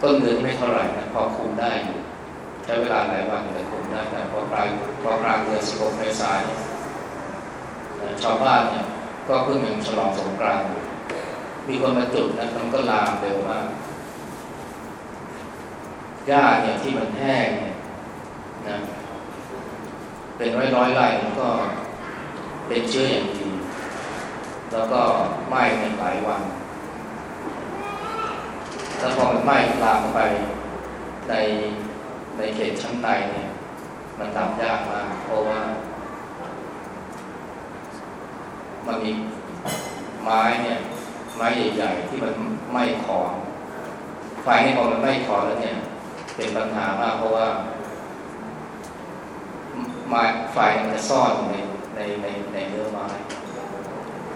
ต้นเดือนไม่เท่าไหร่นะพอคุมได้อยู่ใช้เวลาหลายวันแต่คุ มได้แต่พอกลางพอกลางเดือน16เมษายนเนี่ยชาวบ้านเนี่ยก็เพิ่งยังฉลองสงกรานต์มีคนมาจุดนะมันก็ลามเร็วมากหญ้าเนี่ยที่มันแห้งเนี่ยนะเป็นร้อยร้อยไร่มันก็เป็นเชื้ออย่างดีแล้วก็ไหม้ในหลายวันแล้วพอมันไหม้ลามไปในในเขตชั้นในเนี่ย มันดับยากมากเพราะว่า มันมีไม้เนี่ย ไม้ใหญ่ๆที่มันไหม้ขอนไฟนี่พอมันไหม้ขอนแล้วเนี่ย เป็นปัญหามากเพราะว่าไม้ไฟมันจะซ่อนในในในในเนื้อไม้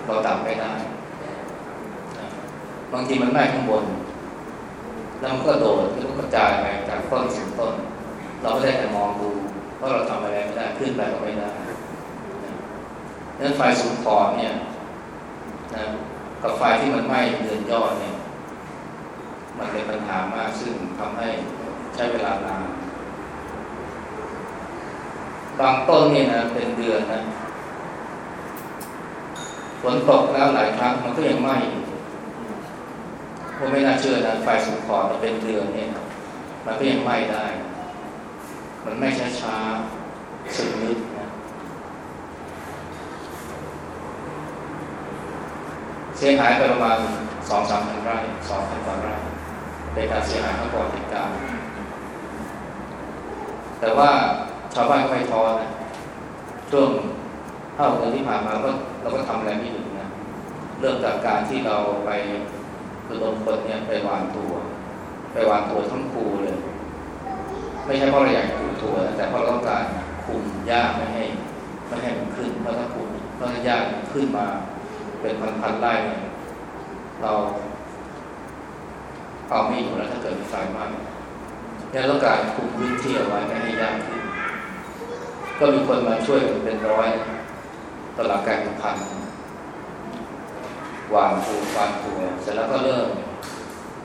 เราดับไม่ได้ บางทีมันไหม้ข้างบน แล้วมันก็โดดแล้วก็กระจายไปจากต้นสู่ต้น เราไม่ได้แต่มองดู เพราะเราทำอะไรไม่ได้ขึ้นไปก็ไม่ได้นะนั้นไฟสูงขอเนี่ยนะกับไฟที่มันไหม้เดือนยอดเนี่ย มันเป็นปัญหามากซึ่งทำให้ใช้เวลานานบางต้นเนี่ยนะเป็นเดือนนะฝนตกแล้วหลายครั้งมันก็ยังไหม้ผมไม่น่าเชื่อนะไฟสุขอดเป็นเดือนเนี่ย มันก็ยังไหม้ได้ มันไม่ช้าช้าสึกนึกนะเสียหายไปประมาณสองสามพันไร่สองพันกว่าไร่เป็นการเสียหายทั้งก่อนเหตุการแต่ว่าชาวบ้านก็ไม่ท้อนะช่วงเท่าเดือนที่ผ่านมาก็เราก็ทำอะไรไม่หยุดนะเริ่มจากการที่เราไประดมคนเนี่ยไปวางตัว ไปวางตัวทั้งครูเลย ไม่ใช่เพราะเราอยากปลูกถั่วแต่เพราะเราต้องการคุมหญ้าไม่ให้ไม่ให้มันขึ้นเพราะถ้าคุมเพราะถ้าหญ้าขึ้นมา เป็นพันๆไร่เราเอาไม่อยู่แล้วถ้าเกิดมีไฟไหม้เนี่ยต้องการคุมพื้นที่เอาไว้ไม่ให้หญ้าขึ้น ก็มีคนมาช่วยเป็นร้อยตลาดการเป็นพันวางปูวางตัวเสร็จแล้วก็เริ่ม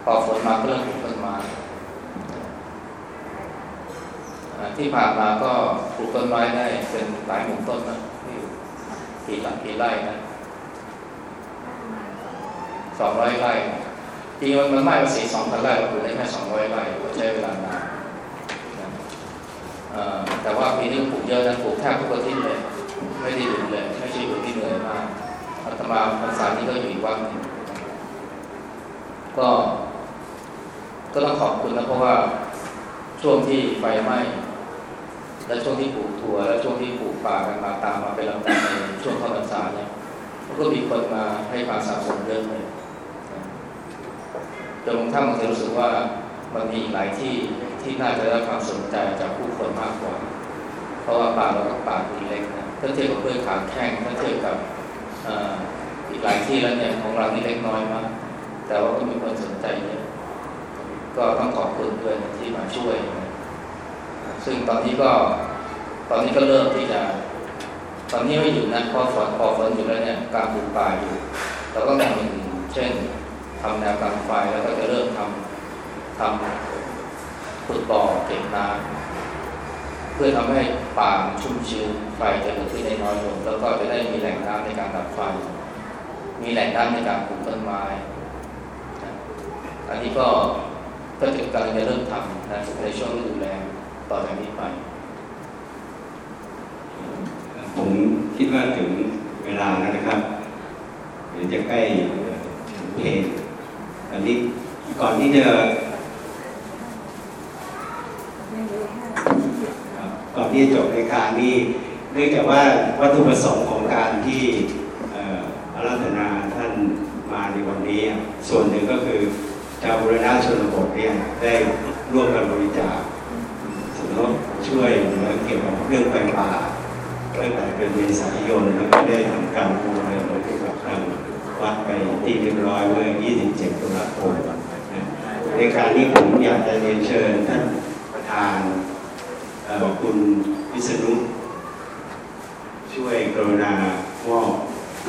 พอฝนมาก็เริ่มปลูกต้นไม้อ่า ที่ผ่านมาก็ปลูกต้นไม้ได้เป็นหลายหมู่ต้นนะที่กี่หลักกี่ไร่นะสองร้อยไร่จริงมันมันไหม้มาสี่สองพันไร่เราปลูกได้แค่สองร้อยไร่ก็ใช้เวลานานนะแต่ว่าปีนี้ปลูกเยอะนะปลูกแทบทุกอาทิตย์เลย ไม่ได้หยุดเลย ไม่ใช่อยู่ที่เหนื่อยมากอาตมาพรรษานี้ก็อยู่อีกวัดหนึ่งก็ก็ต้องขอบคุณนะเพราะว่าช่วงที่ไฟไหม้ และช่วงที่ปลูกถั่วและช่วงที่ปลูกป่ากันมาตามมาเป็นลำดับในช่วงเข้าพรรษาเนี่ยก็มีคนมาให้ความสนับสนุนเยอะเลยจนกระทั่งบางทีรู้สึกว่ามันมีหลายที่ที่น่าจะได้ความสนใจจากผู้คนมากกว่า เพราะว่าป่าเราก็ป่าทีเล็กนะถ้าเทียบกับเพื่อนขาแข้งถ้าเทียบกับอีกหลายที่แล้วเนี่ยของเรานี่เล็กน้อยมากแต่ว่าก็มีคนสนใจเยอะก็ต้องขอบคุณด้วยนที่มาช่วยนะ ซึ่งตอนนี้ก็ตอนนี้ก็เริ่มที่จะ ตอนนี้ไม่หยุดนะพราะฝนพอฝนหยุดแล้วเนี่ยการปลูกป่าอยู่เราก็ทำอย่างอื่นเช่นทำแนวกันไฟแล้วก็จะเริ่มทำทำขุดบ่อเก็บน้ำเพื่อทำให้ป่าชุ่มชื้นไฟจะเกิดขึ้นได้น้อยลงแล้วก็จะได้มีแหล่งน้ำในการดับไฟ มีแหล่งน้ำในการปลูกต้นไม้อันนี้ก็ก็จะกำลังจะเริ่มทำนะในช่วงฤดูแล้ง ต่อจากนี้ไป ผมคิดว่าถึงเวลาแล้วนะครับเดี๋ยวจะใกล้ถึงเพลงอันนี้ก่อนที่จะก่อนที่จะจบรายการนี้เนื่องจากว่าวัตถุประสงค์ของการที่อาราธนาท่านมาในวันนี้ ส่วนหนึ่งก็คือชาวบุรณะชนบทเนี่ยได้ร่วมกันบริจาค สมทบช่วยเหลือเกี่ยวกับเรื่องไฟป่าตั้งแต่เป็นเมษายนแล้วก็ได้ทำการบูรณะโดยที่กับทางวัดไปที่เรียบร้อยเมื่อ 27 ตุลาคมในการนี้ผมอยากจะเรียนเชิญท่านประธานเอ่อคุณวิษณุช่วยกรุณามอบ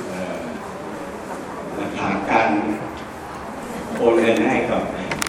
เอ่อหลักฐานการโอนเงินให้กับ